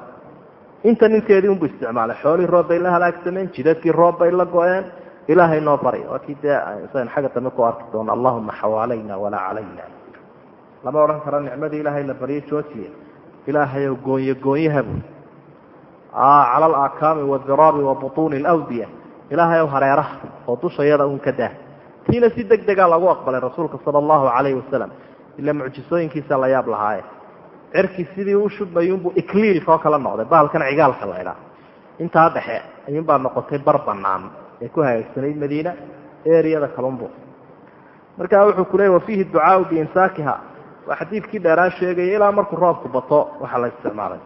Inta ninkeedii unbu isticmaalay. Xoolihii roob bay la halaagsameen jidadkii roob bay la go-een ilaahay noo bari waa kii dee saynu xagga dambe ku arki doono allahuma xawaalayna walaa calayna lama odhan karo nicmadii ilaahay la baryo joojiye ilaahayow goonye goonyahabu cala alaakaami wadiraabi wa butuuni alawdiya ilaahayow hareeraha oo dushayada un ka daa tiina si deg degaa lagu aqbalay rasuulka sala allahu calayhi wasalam ila mucjisooyinkiisa la yaab lahaaye cirkii sidii u shubmayunbuu ikliilka oo kala noqday bahalkan cigaalka la idhaa intaa dhexe ayuunbaa noqotay bar banaan ee ku hagaagsanayd madiina eriyada kalunbu markaa wuxuu ku leeyay wafiihi ducaau biimsaakiha waa xadiidkii dheeraa sheegaya ilaa markuu roobku bato waxaa la isticmaalay.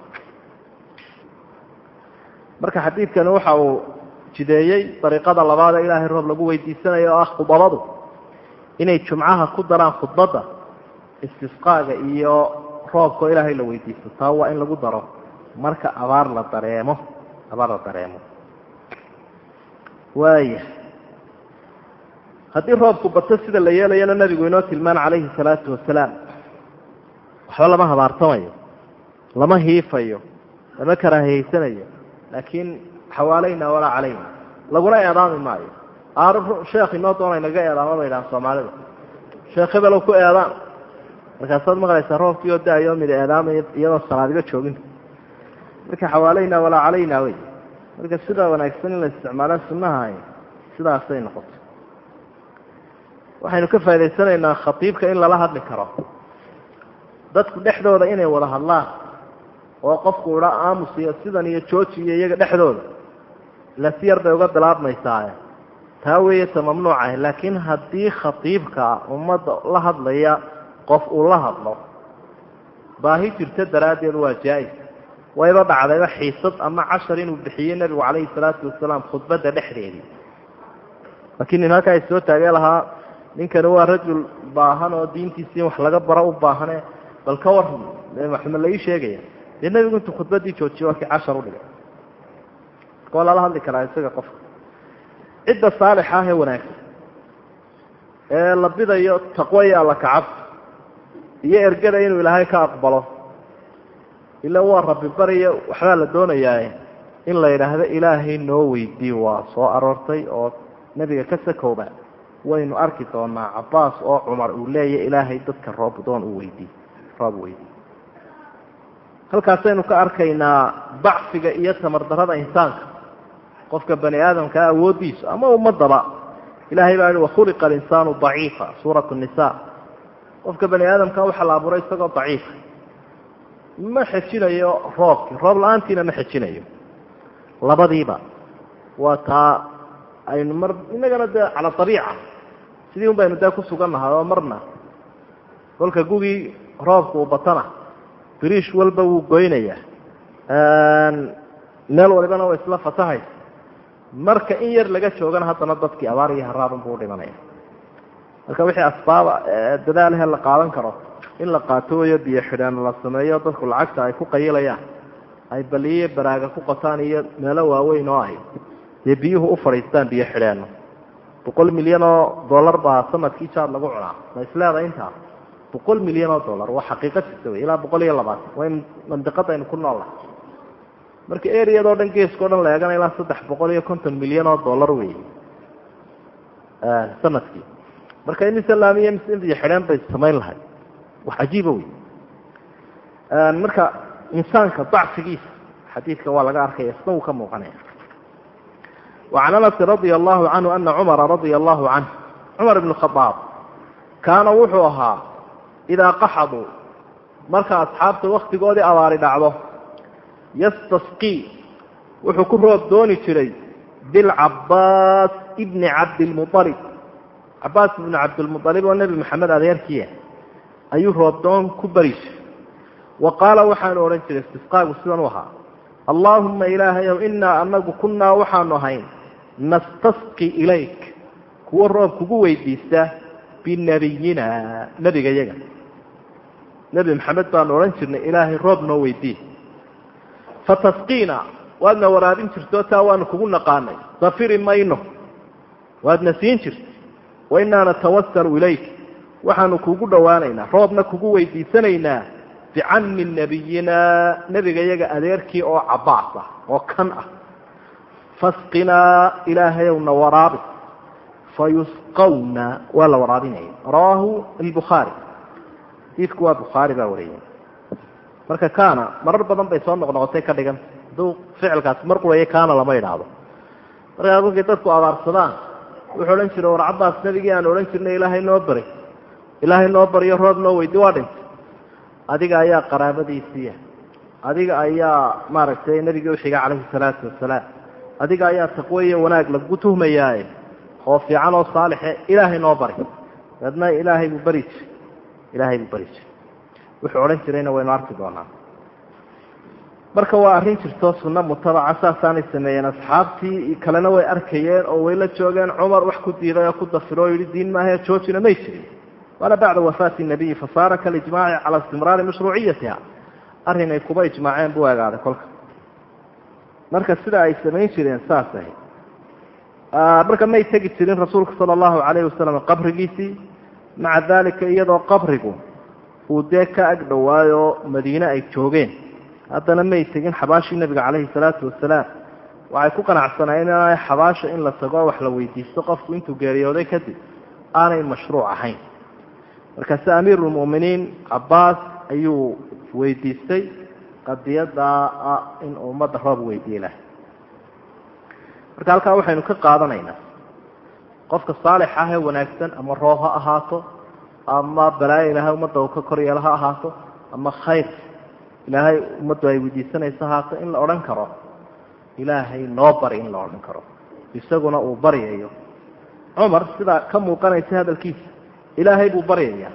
Marka xadiidkani waxa uu jideeyey dariiqada labaad ee ilaahay roob lagu weydiisanayo oo ah khudabadu inay jumcaha ku daraan khudbadda istisqaaga iyo roobkao ilaahay la weydiisto. Taa waa in lagu daro marka abaar la dareemo abaar la dareemo waaya haddii roobku bato sida la yeelayana nabigu inoo tilmaan calayhi salaatu wasalaam waxba lama habaartamayo lama hiifayo lama karaahiyeysanayo laakiin xawaalayna walaa calayna. Laguna eedaami maayo. Aar sheekh inoo doona naga eedaama bay dhahaan soomaalida. Sheekh hebelow ku eedaan. Markaasaad maqlaysaa roobkii oo da'ayo mid eedaamaya iyadoo salaadiba joogin. Marka xawaalayna walaa calayna wey marka sidaa wanaagsan in la isticmaalo sunnaha sidaasay noqoto waxaynu ka faa'idaysanaynaa khatiibka in lala hadli karo. Dadku dhexdooda inay wada hadlaan oo qofku idha aamus iyo sidan iyo jooji iyo iyaga dhexdooda ila si bay uga bilaabmaysaaye taa weeye ta mamnuucah laakiin haddii khatiibka ummadda la hadlaya qof uu la hadlo baahi jirto daraaddeed waa jaa-is wayba dhacdayba xiisad ama cashar inuu bixiyey nebigu calayhi salaatu wasalaam khudbadda dhexdeedii laakiin nin halkaa soo taagee lahaa ninkani waa rajul baahan oo diintiisi in wax laga baro u baahane bal ka war maxamed la sheegaya. Dee nebigu intuu khudbaddii joojiye waa kii cashar udhigay waa lala hadli karaa isaga qofka cidda saalixa ah ee wanaagsan. Ee la bidayo taqwo iyo alla kacabsi iyo ergada inuu ilaahay ka aqbalo ila waa rabbi bariyo waxbaa la doonayaaye in la yidhaahdo ilaahay noo weydii waa soo aroortay oo nebiga ka sakowba waynu arki doonaa cabaas oo cumar uu leeyahy ilaahay dadka roob doon u weydii roob weydii halkaasaynu ka arkaynaa bacfiga iyo tamar darada insaanka. Qofka bani aadamkaa awooddiisu ama ummadaba ilahay baa yihi wakhuliqa alinsaanu daciifa suuratu nisa qofka bani aadamka waxaa la abuuray isagoo daciifa ma xejinayo roobkii roob la'aantiina ma xejinayo labadiiba. Waa taa aynu mar innagana dee cala abiica sidii un baynu dee ku sugannahay oo marna. Kolka gugii roobka uu batana. Biriish walba wuu goynayaa. Meel walibana waa isla fatahaysa marka in yar laga joogana haddana dadkii abaar iyo haraabun buu udhimanaya marka wixii asbaaba dadaalahe la qaadan karo in la qaato wayo biyo xidhaan la sameeyo dadku lacagta ay ku qayilayaan ay baliyo baraaga ku qataan iyo meelo waaweyn oo ahy dee biyuhu u fadhiistaan biyo xidheenno boqol milyan oo dollar baa sannadkii jaad lagu cunaa. Ma isleeda intaa? Boqol milyan oo dollar waa xaqiiqo jirta wey ilaa boqol iyo labaatan waa in mandiqadaynu ku noollahay marka eriyadoo dhan geeskao dhan la ilaa saddex boqol iyo konton milyan oo dollar wey sannadkii. Marka in islaamiya mise biyo xidheen bay samayn lahay wax cajiiba wey marka insaanka dacfigiisa xadiidka waa laga arkaya sna wuu ka muuqanaya. Wacan anasi radia allahu canhu ana cumara radia allahu canh cumar ibnu khadaab kaana wuxuu ahaa idaa qaxaduu marka asxaabta wakhtigoodii abaari dhacdo yastasqii wuxuu ku roob dooni jiray bilcabaas ibni cabdilmualib cabaas ibnu cabdilmualib oo nebi maxamed adeerkiia ayuu roobdoon ku bari jiray wa qaala waxaanu odhan jiray istisqaagu sidan u ahaa. Allaahuma ilaahayow inaa anagu kunnaa waxaanu ahayn nastasqi ilayk kuwo roob kugu weydiista binabiyina nebiga yaga nebi maxamed baanu odhan jirnay ilaahay roob noo weydii. Fatasqiina waadna waraabin jirtoo taa waanu kugu naqaanay. Dafiri mayno waadna siin jirta wainaa natawasalu ilayk waxaanu kugu dhowaanaynaa roobna kugu weydiisanaynaa bicammi nabiyina nebiga yaga adeerkii oo cabaas ah oo kan ah. Fasqinaa ilaahayowna waraabi. Fayusqawna waa la waraabinaya rawaahu albukhaari. Xadiidku waa bukhaari baa wariyey marka kaana marar badan bay soo noqnoqotay ka dhigan. Hadduu ficilkaas mar quraya kaana lama idhaahdo markaa kolkay dadku abaarsadaan wuxuu odhan jira war cabaas nebigii aan odhan jirnay ilaahay noo bari ilaahay noo bariyo roob noo weydi waa dhintay. Adiga ayaa qaraabadiisiiya adiga ayaa maaragtay nebigii uxiga calayhi salaatu wasalaam. Adiga ayaa taqwo iyo wanaag lagu tuhmayaaye. Oo fiican oo saalixe ilaahay noo bari. Daedna ilaahay buu beri jiray. Ilaahay buu beri jiray. Wuxuu odhan jirayna waynu arki doonaa. Marka waa arrin jirto sunno mutabaca saasaanay sameeyeen. Asxaabtii kalena way arkayeen oo way la joogeen cumar wax ku diiday oo ku dafiro oo yihi diin maahae joojina may jirin waana bacda wafaati nabiyi fasaara kalijmaaci cala istimraari mashruuciyatiha. Arrinay kuba ijmaaceen buu egaaday kolka. Marka sida ay samayn jireen saas ahayd. Marka may tegi jirin rasuulka sala allahu calayhi wasalam qabrigiisii. Maca dalika iyadoo qabrigu uu dee ka ag dhowaayo madiine ay joogeen. Haddana may tegin xabaashii nebiga calayhi salaatu wasalaam waxay ku qanacsanaayeen inaanay xabaasha in la tago wax la weydiisto qofku intuu geeriyooday kadib aanay mashruuc ahayn markaase amiirulmu'miniin cabbaas ayuu weydiistay qadiyadaa ah in ummadda roob weydiiye lahay marka halkaa waxaynu ka qaadanaynaa qofka saalix ah ee wanaagsan ama roob ha ahaato ama balaayo ilaahay ummadda uu ka kor yeelo ha ahaato ama khayr ilaahay ummaddu ay weydiisanayso haato in la odhan karo ilaahay noo bari in la odhan karo. Isaguna uu baryayo cumar sidaa ka muuqanaysa hadalkiisa ilaahay buu baryayaa.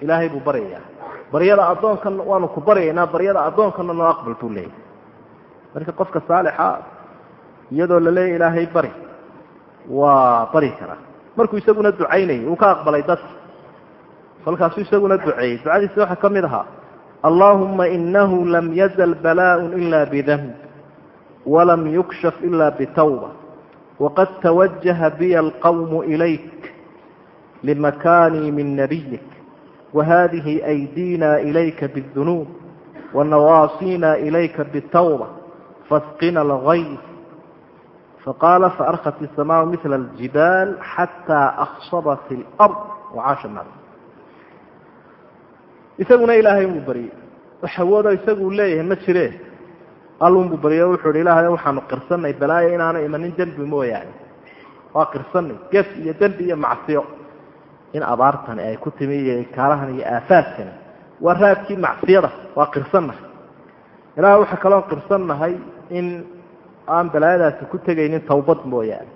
Ilaahay buu baryayaa. Baryada addoonkan waanu ku baryaynaa baryada addoonkana noo aqbal buu leeyahy marka qofka saalixa iyadoo la ilaahay bari waa bari karaa. Markuu isaguna ducaynayay uu ka aqbalay dadka kolkaasuu isaguna duceeyey ducadiisa waxaa ka mid ahaa allahuma inahu lam yazal balaaء ila bidnb walam yukshaf ila bitawba waqad tawajaha biya alqawm ilayk limakanii min nabiyik wahadihi aydina ilayka bاdunuub wanawaasina ilayka bitawba fasqina alغayb faqaala faarkat الsamaء mila اljibaal xatى akhsabat اlأrض wacaasha الnaas isaguna ilaahay unbuu baryey wax awoodo isagu leeyahay ma jire allunbuu baryo wuxuu hi ilaahay waxaanu qirsanay balaayo inaana imanin dembi mooyaane waa qirsanay gef iyo dembi iyo macsiyo in abaartani ay ku timi iyo kaalahan iyo aafaadkani. Waa raadkii macsiyada waa qirsannahay ilaah waxaa kaloo qirsannahay in aan balaayadaasi ku tegaynin tawbad mooyaane.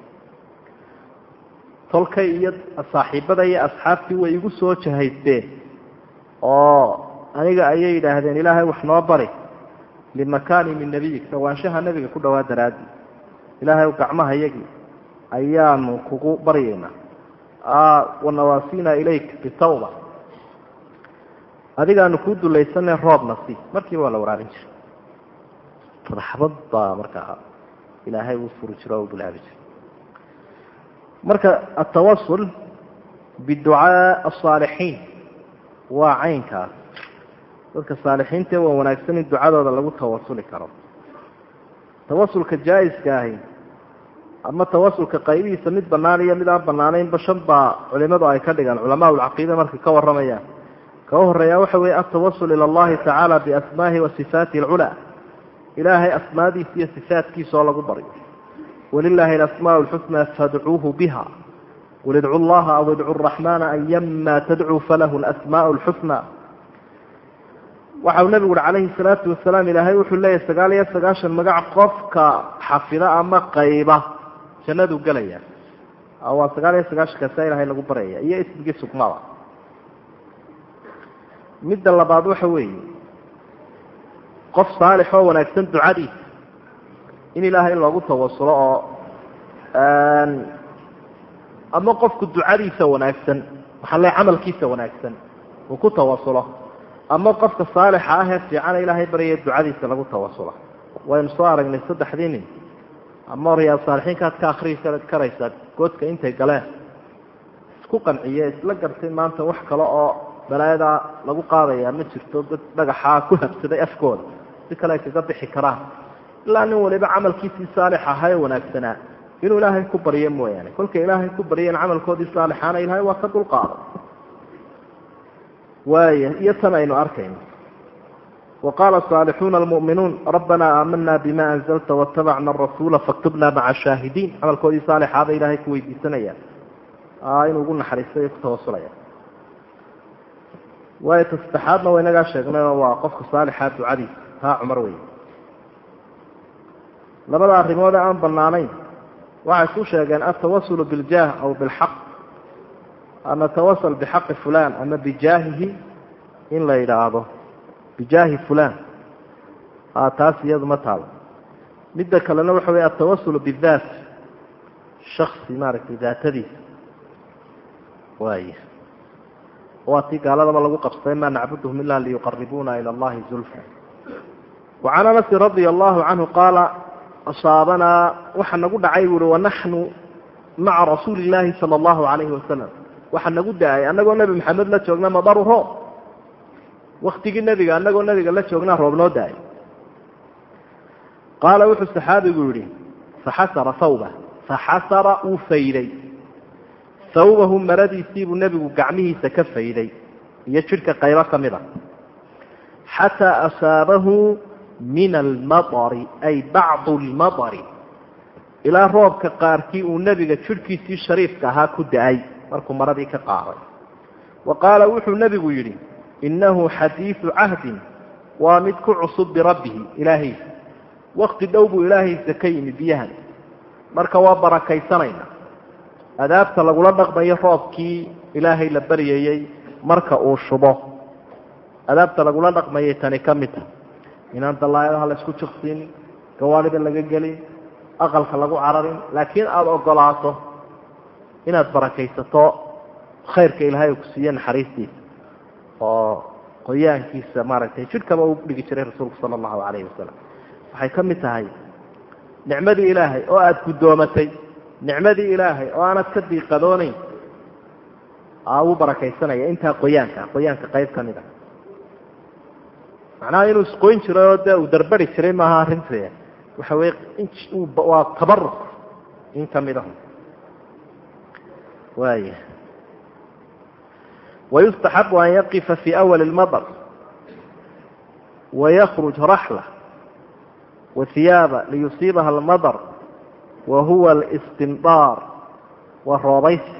Tolkay iyo saaxiibada iyo asxaabtii way igu soo jahaysteen oo aniga ayay yidhaahdeen ilaahay wax noo bari. Limakani min nebiyik dhawaanshaha nebiga ku dhawaa daraadi ilaahay gacmaha yagii ayaanu kugu baryaynaa wanawaasina ilayk bitawba. Adigaanu kuu dulaysanay roobna si. Markiiba waa la waraabin jiray. Raxbad baa markaa ilaahay uu furi jiro o u bilaabi jiray. Marka atawasul biducaa asaalixiin waa caynkaas dadka saalixiinta waa wanaagsan in ducadooda lagu tawasuli karo. Tawasulka jaa-iska ahi ama tawasulka qaybihiisa mid banaan iyo mid aan banaanaynba shan baa culimadu ay ka dhigaan culamaa ulcaqiida markay ka waramayaan kaga horreeya waxa weeye altawasul ila allahi tacaala biasmaahi wa sifaatihi alculaa ilaahay asmaadiisa iyo sifaatkiisa oo lagu baryo walilaahi alasmaau lxusnaa fadcuuhu biha. Qul idcu llaha aw idcu raxmaana ayama tadcuu falahu lasmaau lxusnaa waxa uu nabigu uhi calayhi salaatu wasalaam ilaahay wuxuu leeyahy sagaal iyo sagaashan magac qofka xafida ama qayba jannaduu gelaya waa sagaal iyo sagaashankaasa ilaahay lagu baryaya iyo ismigii sugmada. Midda labaad waxa weeye qof saalix oo wanaagsan ducadiisa in ilaahay loogu tawasulo oo ama qofku ducadiisa wanaagsan maxaa le camalkiisa wanaagsan uu ku tawasulo ama qofka saalixa ah ee fiicana ilaahay baryaya ducadiisa lagu tawasulo waynu soo aragnay saddexdii nin ama riyaad saalixiinkaad ka akrii karaysaa goodka intay galeen isku qanciye isla gartay maanta wax kale oo balaayadaa lagu qaadayaa ma jirto dad dhagaxaa ku habsaday afkooda. Si kale ay kaga bixi karaan. Ilaa nin waliba camalkiisii saalix ahaa ee wanaagsanaa inuu ilaahay ku baryo mooyaane. Kolkay ilaahay ku baryeen camalkoodii saalixaana ilaahay waa ka dulqaado. Waaya iyo tan aynu arkayno waqaala saalixuuna almu'minuun rabbanaa aamanaa bima anzalta watabacna arasuula faktubna maca shaahidiin camalkoodii saalixaabay ilaahay ku weydiisanayaan inuu ugu naxariisto iyo ku tawasulaya waayo ta waa inagaa sheegnay oo waa qofka saalixaa ducadiisa taa cumar wey labada arrimood ee aan banaanayn waxay ku sheegeen altawasulu biljaah aw bilxaq an bixaqi fulan ama bijaahihi in la yidhaahdo bijaahi fulan taas iyadu ma taalo. Midda kalena waxa wey altawasulu bidaat shaksi maaragtay daatadiisa waay waa tii gaaladaba lagu qabsaday maa nacbuduhum ila liyuqaribuuna ila allahi zulfa wacan anasi radia allahu canhu qaala asaabanaa waxa nagu dhacay buuri wanaxnu maca rasuuli illaahi sala allahu calayhi wasalam. Waxa nagu da'ay annagoo nebi maxamed la joogna madaru waktigii nebiga annagoo nebiga la joognaa roob noo da'ay qaala wuxuu saxaabigu yidhi faxasara hawba faxasara uu fayday. Hawbahu maradiisiibuu nebigu gacmihiisa ka fayday. Iyo jidhka qaybo ka mid a xataa asaabahu min almaari ay bacdu almaari ilaa roobka qaarkii uu nebiga jidhkiisii shariifka ahaa ku da'ay. Markuu maradii ka qaaday wa qaala wuxuu nebigu yidhi innahu xadiidu cahdin waa mid ku cusub birabbihi ilaahiisa wakti dhow buu ilaahiisa ka yimi biyahan marka waa barakaysanayna adaabta lagula dhaqmayo roobkii ilaahay la baryayey marka uu shubo adaabta lagula dhaqmayay tani ka mid ta inaan dallaayadaha la isku jiqsin gawaadhida laga gelin aqalka lagu cararin laakiin aada ogolaato inaad barakaysato khayrka ilaahay ku siiye naxariistiisa oo qoyaankiisa maaragtay jidhkaba uu dhigi jiray rasuulku sala allahu calayhi wasalam waxay ka mid tahay nicmadii ilaahay oo aada guddoomatay nicmadii ilaahay oo aanad ka diiqadoonayn uu barakaysanaya intaa qoyaanka qoyaanka qayb ka mid a macnaha inuu isqoyn jiray oo dee uu darbari jiray maaha arrinti waxa weye waa tabaruk in ka mid ahu waaya wayustaxabu an yaqifa fi awali اlmadr wayakruj raxla wahiyaaba liyusiibaha almadr wa huwa alistindaar waa roobaysi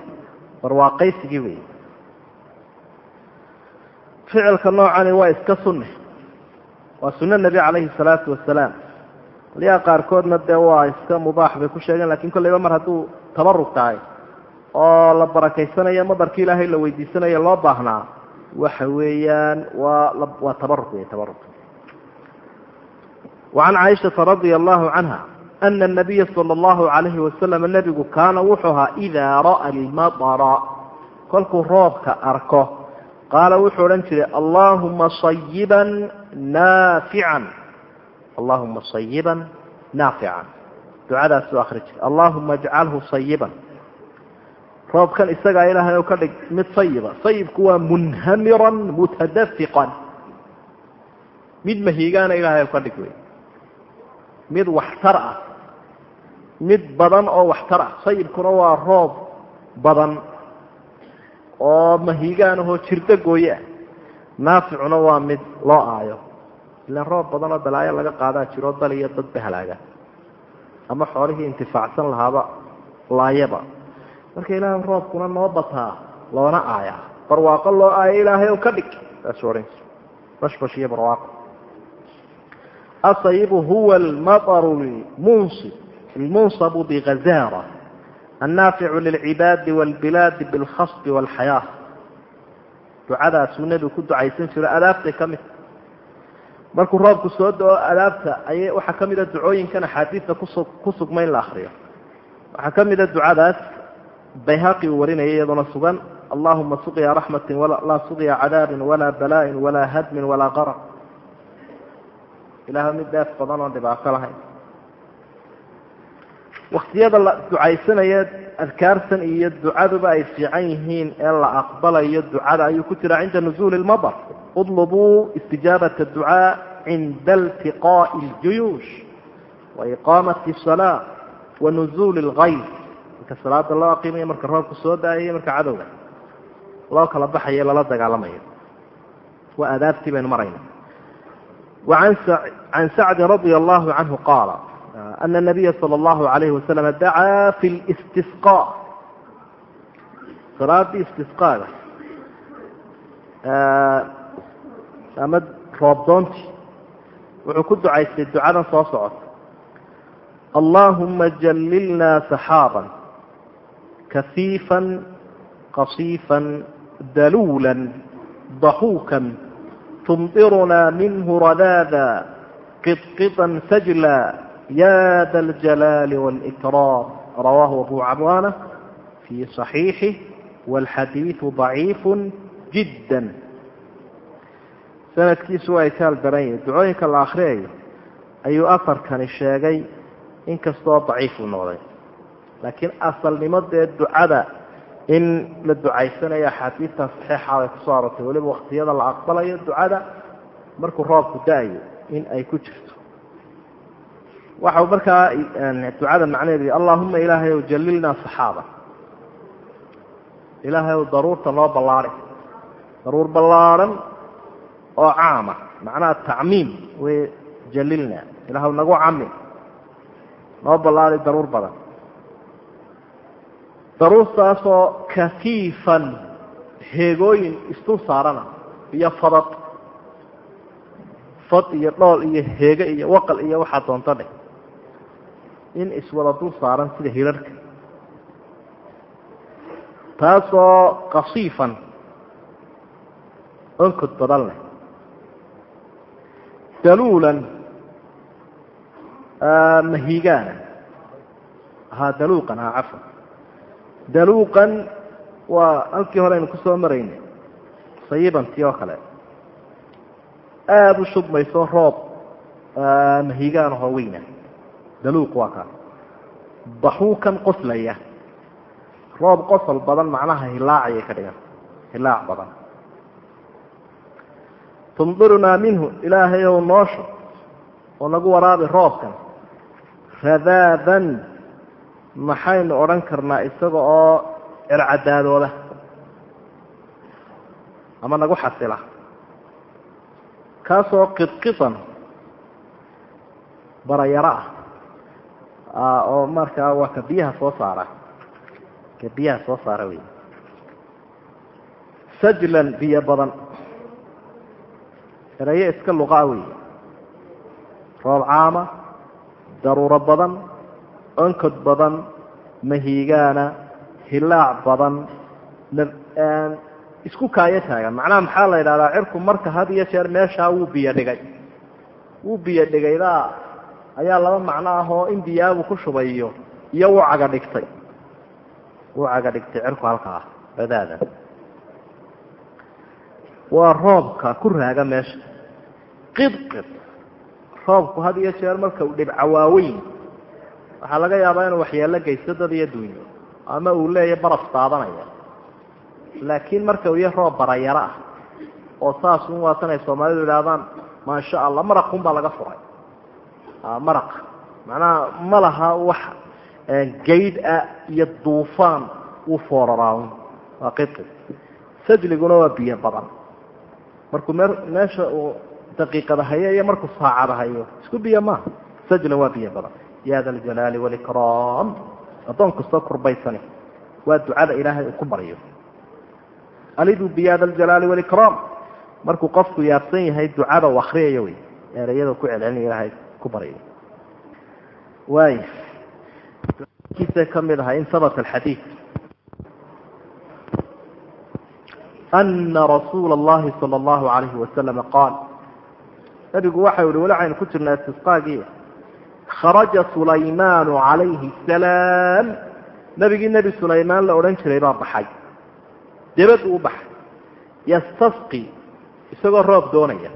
barwaaqaysigii wey ficilka noocani waa iska sunne waa sunno nebi calayhi salaatu wasalaam qolyaha qaarkoodna dee waa iska mubaax bay ku sheegeen laakiin kolleyba mar hadduu tabarug tahay oo la barakaysanayo madarkii ilaahay la weydiisanayo loo baahnaa. Waxa weeyaan waa waa tabarug wey tabarug wacan caaishata radia allahu canha ana anabiya sala allahu calayhi wasalam nebigu kaana wuxuu ahaa idaa ra'a almadara kolkuu roobka arko qaala wuxuu odhan jiray allahuma sayiban naafican allahuma sayiban naafican ducadaasuu akri jiray allahuma ajcalhu sayiban roobkan isagaa ilaahay ka dhig mid sayiba sayibku waa munhamiran mutadafiqan mid mahiigaana ilaahay ka dhig wey mid waxtar ah. Mid badan oo waxtar ah. Sayibkuna waa roob badan oo mahiigaan ahoo jirdo gooye ah. Naaficuna waa mid loo aayo. Ilaan roob badan oo balaayo laga qaadaa jiro dal iyo dadba halaaga ama xoolihii intifaacsan lahaaba laayaba marka ilaahay roobkuna noo bataa loona aayaa barwaaqo loo aayo ilaahay oo ka dhig saas odhan bashbash iyo barwaaqo asayibu huwa almaطru lmunsib almunsabu bigazara annaaficu lilcibaadi wاlbilaadi biاlkhasbi wاlxayaa ducadaasuu nebigu ku ducaysan jiro adaabtay ka mid markuu roobku soo da-o adaabta ay waxaa ka mida ducooyinkan axaadiista kusu ku sugma in la akriyo waxaa ka mida ducadaas bayhaqi uu warinaya iyadoona sugan allahuma suqya raxmati laa suqya cadaabin walaa balaain walaa hadmin walaa qaraq ilaah mid dheef badan oon dhibaato lahayn waktiyada la ducaysanaya adkaartan iyo ducaduba ay fiican yihiin ee la aqbalayo ducada ayuu ku jira cinda nuzuuli lmadar uطlubuu istijaabat ducaa cinda iltiqaaءi اljuyuush waiqaamati الsalaa wa nuzuuli اlgayr marka salaada loo aqiimayo marka roobku soo daayayo marka cadowga loo kala baxayo lala dagaalamayo. Waa aadaabtii baynu marayna. Can sacdi radia allahu canhu qaala ana nabiya sala allahu alayhi wasalam dacaa fi listisqaa salaadii istisqaaga ama roobdoontii wuxuu ku ducaystay ducadan soo socota. Allaahuma jallilnaa saxaaban kafiifan qasiifan daluulan daxuukan tumdirunaa minhu radaada qidqidan sajla ya da aljalaali wاlإkraam rawaahu abu cabwaana fii صaxiixih wاlxadiiثu ضaciifu jidda sanadkiisu waa itaal daran yahi ducooyinka la akhriyayo ayuu afarkani sheegay inkastoo daciif uu noqday laakiin asalnimo dee ducada in la ducaysanayo axaadiista saxiixa ay ku soo arortay weliba waktiyada la aqbalayo ducada markuu roobku da'ayo in ay ku jirto. Waxa markaa ducada macnaheedu allahuma ilaahay jalilnaa saxaaba. Ilaahay daruurta noo ballaari. Daruur ballaarhan oo caama macnaha tacmiim wey jalilna ilaahw nagu cami. Noo ballaari daruur badan daruurtaasoo kafiifan heegooyin isdul saarana iyo fadad. Fad iyo dhool iyo heege iyo waqal iyo waxaa doonto dheh in iswada dul saaran sida hirarka taasoo qasiifan onkod badan leh. Daluulan mahigaana ha daluuqan ha cafan daluuqan waa halkii hore aynu ku soo maraynay. Sayibantii oo kale. Aada u shubmayso roob mahigaan ahoo weyna daluuq waa kaa daxuukan qoslaya. Roob qosol badan macnaha hilaacayay ka dhigan. Hilaac badan. Tumdirunaa minhu ilaahay ow noosho oo nagu waraabi roobkan. Radaadan maxaynu odhan karnaa isaga oo circadaadooda ama nagu xasila. Kaasoo qidqidan barayaro ah oo markaa waa ka biyaha soo saara. Ka biyaha soo saara wey sajlan biyo badan. Erayo iska luqaa wey roob caama daruuro badan onkod badan mahiigaana hilaac badan isku kaayo taagan. Macnaha maxaa la yidhahdaa cirku marka had iyo jeer meeshaa wuu biyo dhigay. Wuu biyo dhigaydaa ayaa laba macno ah oo in biyaabu ku shubayo iyo wuu caga dhigtay. Wuu caga dhigtay cirku halkaa badaadan waa roobka ku raaga meesha. Qidqid roobku had iyo jeer marka uu dhibca waaweyn waxaa laga yaabaa inuu waxyeelo geysto dad iyo dunyo ama uu leeyahy baraf daadanaya. Laakiin marka uu ya roob barayaro ah oo saasun waatan ay soomaalidu idhaahdaan maasha allah maraqun baa laga furay. Maraq. Macnaha ma laha wax gaydh ah iyo duufaan uu fooraraawn. Waa qidqid sajliguna waa biyo badan. Markuu me meesha uu daqiiqada hayo iyo markuu saacada hayo isku biyo maaha sajlan waa biyo badan ya da aljalaali walikraam addoon kastoo kurbaysani. Waa ducada ilaahay uu ku baryo aliduu biyaada aljalaali walikraam markuu qofku yaabsan yahay ducada u akriyaya wey ereyada ku celcelina ilaahay ku baryo waaya kiisay ka mid ahaa in habata alxadiid. Ana rasuula allahi sala allahu alayhi wasalama qaal. Nabigu waxa yihi weli waxaynu ku jirnaa istisqaagii kharaja sulaymaanu calayhi salaam nebigii nebi sulaymaan la odhan jiray baa baxay debad uu baxay yastasqi isagoo roob doonaya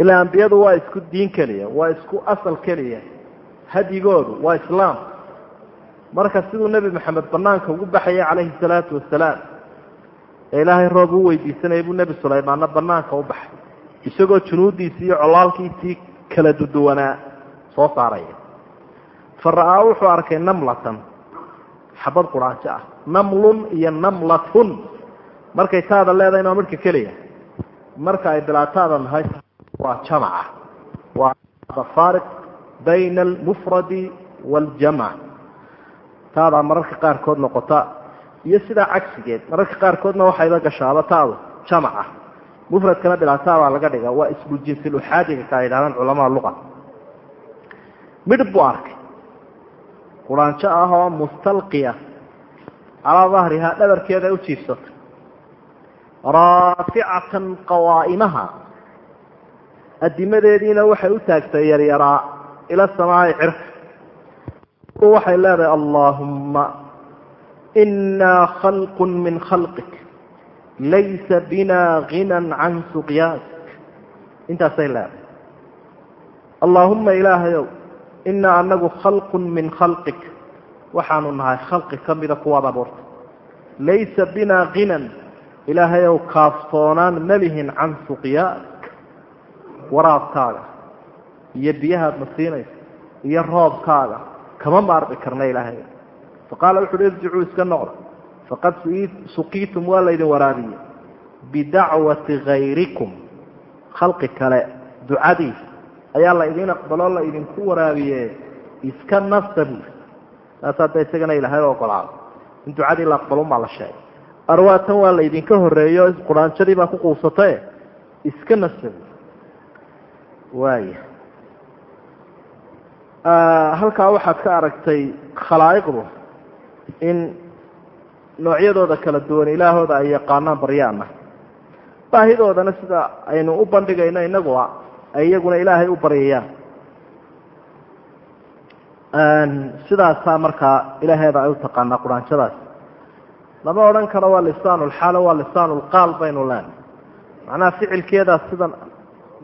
ilaa ambiyadu waa isku diin keliya waa isku asal keliya hadyigoodu waa islaam marka siduu nebi maxamed banaanka ugu baxayay calayhi salaatu wasalaam ee ilaahay roob u weydiisanaya buu nebi sulaymaanna banaanka u baxay isagoo junuuddiisii iyo colaalkiisii kala duduwanaa soo saaraya fa ra'aa wuxuu arkay namlatan xabad quraajo ah. Namlun iyo namlatun. Markay taada leedahayna waa midhka keliya. Marka ay bilaataada nahay waa jamaca waa faariq bayna almufradi waaljamc taadaa mararka qaarkood noqota. Iyo sidaa cagsigeed mararka qaarkoodna waxayba gashaaba taadu jamaca mufradkana bilaataa baa laga dhiga waa ismu jinsiluxaadiga ka yidhahdaan culamaa luqa midh buu arkay quraanjo ah oo mustalqiya calaa dahrihaa dhabarkeeda u jiifsatay raaficatan qawaa'imaha adimadeediina waxay u taagtay yaryaraa ila samaai cirka waxay leedahay allaahumma inaa khalqu min khalqik. Laysa bina ginan can suqyaak. Intaasay leedahay. Allaahumma ilaahayow inaa anagu khalqun min khalqik. Waxaanu nahay khalqi ka mida kuwaad abuurta. Laysa binaa ginan ilaahayow kaaftoonaan malihin can suqyaak waraabkaaga iyo biyahaad na siinaysa iyo roobkaaga. Kama maarmi karna ilaahay. Faqaala wuxu uhi irjicuu iska noqda faqad suqiitum waa laydin waraabiyey. Bidacwati gayrikum khalqi kale ducadiisa ayaa la idin aqbaloo la idinku waraabiye iska nasta buuri saas hadda isagana ilaahay ogolaado in ducadii la aqbalun baa la sheegay. Arwaatan waa laydinka horeeyo quraanjadii baa ku quusatae iska nasta buuri waaya halkaa waxaad ka aragtay khalaa'iqdu in noocyadooda kala duwan ilaahooda ay yaqaanaan baryaana baahidoodana sida aynu u bandhigayno inagua ay iyaguna ilaahay u baryayaan. Sidaasaa markaa ilaaheeda ay u taqaanaa quraanjadaas lama odhan karo waa lisaanulxaalo waa lisaanulqaal baynu leenahay. Macnaha ficilkeedaa sidan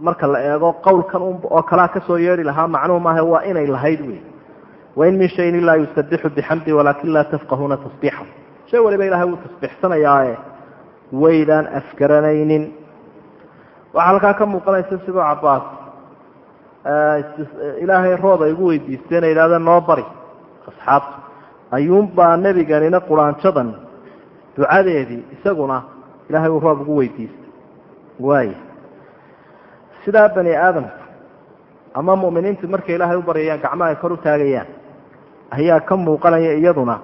marka la eego qowlkan oo kalaa ka soo yeedhi lahaa macnuhu maaha waa inay lahayd wey wain min shayin ilaa yusabixu bixamdi walaakin laa tafqahuuna tasbiixahu shay waliba ilahay wuu tasbiixsanayaae waydaan afgaranaynin waxaa halkaa ka muuqanaysa siduu cabaas ilaahay roob ay ugu weydiisteen ay yidhahdeen noo bari. Asxaabtu ayuunbaa nebiganina quraanjadan ducadeedii isaguna ilahay uu roob ugu weydiistay. Waaya sidaa bani aadamku ama mu'miniintu markay ilaahay u baryayaan gacmaha ay kor u taagayaan ayaa ka muuqanaya iyaduna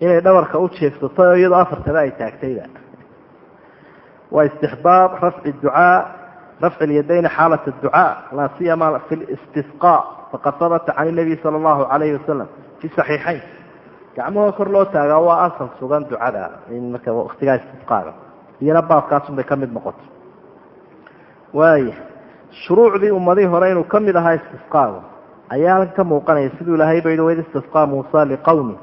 inay dhabarka u jeefsato oo iyadoo afartaba ay taagtayba. Waa istixbaab rafci ducaa rafci lyadayni xaalat adducaa laa siyama fi listisqa faqad habata can inabiy sala allahu calayhi wasalam fi saxiixayn gacmahoo kor loo taagaa waa asal sugan ducada in marka waktigaa istisqaaga iyana baabkaasun bay ka mid noqoto waaya shuruucdii ummadihii hore inuu ka mid ahaa istisqaagu ayaa halkan ka muuqanaya siduu ilaahay ba yihi waid istisqaa muusa liqowmi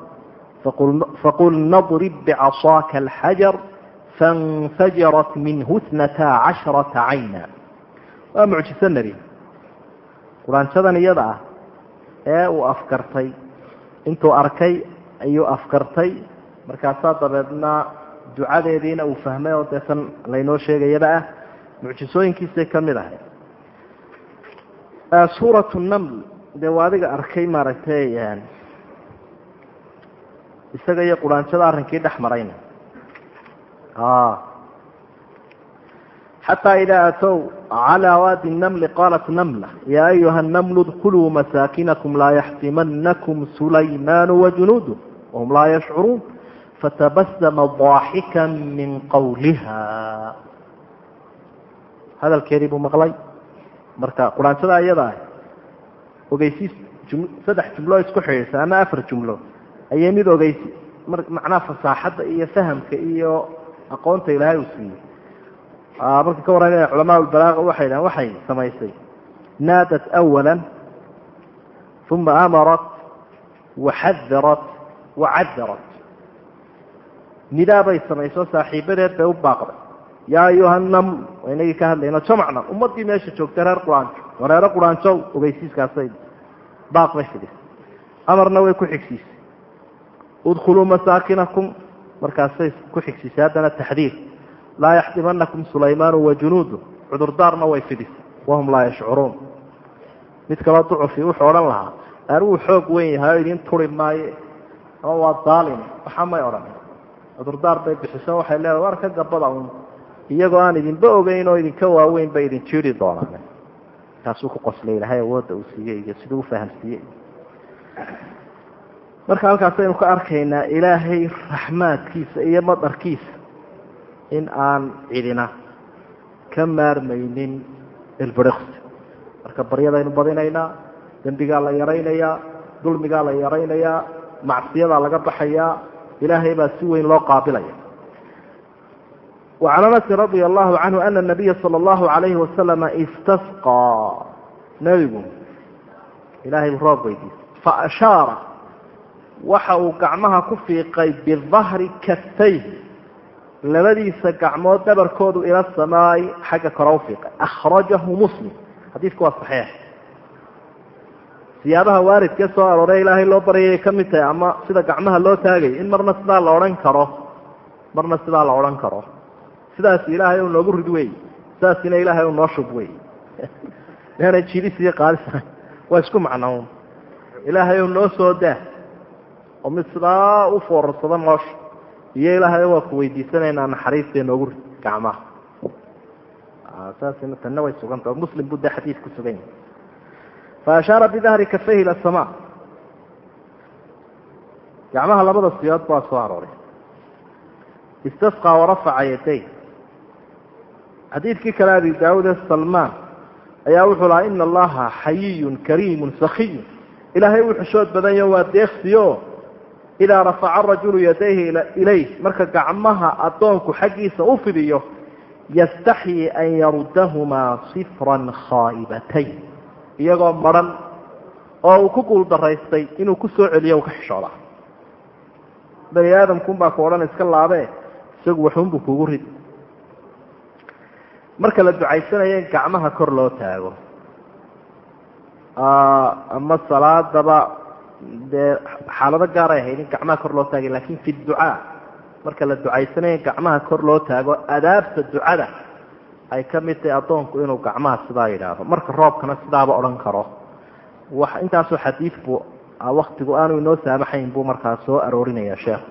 faqul nadrib bicasaaka alxajar fainfajarat minhu itnataa casharata cayna waa mucjiso nebi quraanjadan iyada ah ee uu afkartay intuu arkay ayuu afkartay. Markaasaa dabeedna ducadeediina uu fahmay oo deetan laynoo sheegayaba ah. Mucjisooyinkiisay ka mid ahay. Suuratu naml dee waa adiga arkay maaragtay isaga iyo quraanjada arrinkii dhex marayna xataa idaa atow calaa waadi namli qaalat namla yaa ayuha namlu dkuluu masaakinakum laa yaxtimanakum sulaymaanu wajunuudu wahum laa yashcuruun fatabasama daaxika min qawliha hadalkeedii buu maqlay marka quraanjada iyada ah ogeysiis saddex jumlo isku xidhiidhsan ama afar jumlo ayay mid ogeysi macnaha fasaaxadda iyo fahamka iyo aqoonta ilaahay uu siiyey markay ka warramaya culamaa waxay dhahan waxay samaysay naadat awala uma amarat waxadarat wacadarat nidaabay samayso saaxiibadeed bay u baaqday. Yaa ayuha waa inagii ka hadlayno jamacna ummaddii meesha joogtay reer quraanjo wareero quraanjow ogeysiiskaasay. Baaq bay fidhisay amarna way ku xigsiisay. Udkhuluu masaakinakum markaasay ku xigsiisay haddana taxdiir laa yaxdimanakum sulaymaanu wajunuudu cudurdaarna way fidhisay wahum laa yashcuruun. Mid kaloo ducufi wuxuu odhan lahaa aniguu xoog weyn yahay oo idin turi maaye ama waa daalim waxa may odhan cudurdaar bay bixiso waxay leedahay war ka gabada un iyagoo aan idinba ogeyn oo idinka waaweyn bay idin jiiri doonaan. Taasuu ku qoslay ilahay awoodda uu siiyey iyo siduu ufahamsiiyey marka halkaasaynu ka arkaynaa ilaahay raxmaadkiisa iyo madarkiisa in aan cidina ka maarmaynin ilbiriqsi marka baryadaynu badinaynaa dembigaa la yaraynayaa dulmigaa la yaraynayaa macsiyadaa laga baxayaa ilaahay baa si weyn loo qaabilaya وعن أنس رضي الله عنه أن النبي صلى الله عليه وسلم استسقى نبgu ilahay bu roob weydiisay faأشhaaرa waxa uu gacmaha ku fiiqay bظahri kaftayh labadiisa gacmood dhabarkoodu ila samaay xagga kore ufiiqay أkhrajahu mslim xadiidku waa صaxiix siyaabaha waaridkee soo aroorey ilaahay loo baryayay ka mid tahay ama sida gacmaha loo taagay in marna sidaa la odhan karo marna sidaa la odhan karo. Sidaas ilaahay u noogu rid wey sidaasina ilaahay u noo shub wey meana jidis iyo qaadis waa isku macnoon ilaahay u noo soo daa oo mid sidaa u foorarsada noosha iyo ilaahay waa ku weydiisanaynaa naxariista noogu rid gacmaha saasina tanna way suganta oo muslim buu de xadiid ku sugan yahay faashaara bidahri kafayhi ila sama. Gacmaha labada siyood baa soo arooray. Istasqaa warafaca yaday xadiidkii kale abi daawuud ee salmaan ayaa wuxuu lahaa ina allaha xayiyun kariimun sakiyun ilaahay uu xushood badanyo waa deeqsiyo idaa rafaca arajulu yadayhi ilayh marka gacmaha addoonku xaggiisa u fidiyo yastaxyi an yaruddahumaa sifran khaa'ibatayn iyagoo maran oo uu ku guul daraystay inuu ku soo celiyo u ka xishooda. Bani aadamkunbaa ku odhan iska laabe isagu waxuunbuu kugu rid. Marka la ducaysanayo in gacmaha kor loo taago. Ama salaadaba dee xaalado gaaray ahayd in gacmaha kor loo taagay laakiin fi ducaa marka la ducaysanayo in gacmaha kor loo taago adaabta ducada ay ka mid tahay addoonku inuu gacmaha sidaa yidhaahdo. Marka roobkana sidaaba odhan karo. Intaasoo xadiid buu waktigu aanu inoo saamaxayn buu markaa soo aroorinaya sheekhu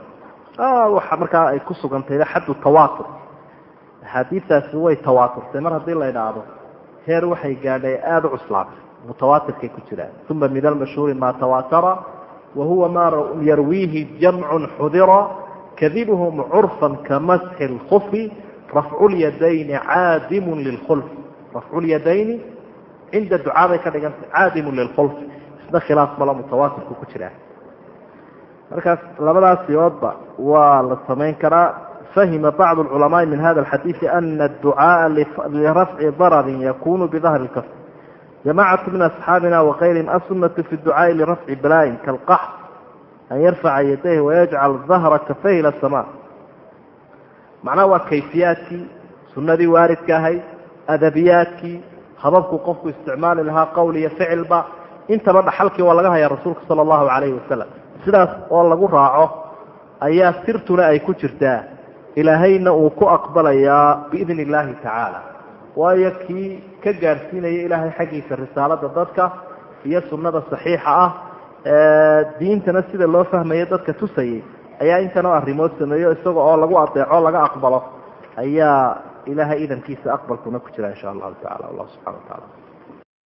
waxa markaa ay ku sugantayba xaddu tawaatur. Axaadiistaasi way tawaaturtay. Mar haddii la idhaahdo heer waxay gaadhay aada u cuslaatay mutawaatirkay ku jiraan uma min almashhuuri ma tawaatara wa huwa ma yarwiihi jamcun xudira kadibuhum curfan kamasxi lkufi rafcu lyadayni caadimun lilkhulf rafcu lyadayni cinda ducaaday ka dhigantay caadimun lilkhulf isna khilaaf mala mutawaatirku ku jiraa markaas labadaas siyoodba waa la samayn karaa fahima bacd اculamaai min hada alxadiidi ana adducaaءa lirafci dararin yakunu bidahri lkaf jamacatu min asxaabina wakayrihim asunatu fi ducaaءi lirafci balaayin kalqax an yarfaca yadayhi wayajcal dahra kafayhi ila sama macnaha waa kayfiyaadkii sunadii waaridka ahayd adabiyaadkii hababku qofku isticmaali lahaa qowl iyo ficilba intaba dhaxalkii waa laga hayaa rasuulka sala allahu calayhi wasalam sidaas oo lagu raaco ayaa sirtuna ay ku jirtaa ilaahayna uu ku aqbalayaa biidni illaahi tacaala waayo kii ka gaadhsiinaya ilaahay xaggiisa risaalada dadka iyo sunnada saxiixa ah diintana sida loo fahmayo dadka tusayay ayaa intan oo arrimood sameeyo isaga oo lagu adeeco laga aqbalo ayaa ilaahay idankiisa aqbalkuna ku jira insha allahu tacala allah subxana wa taala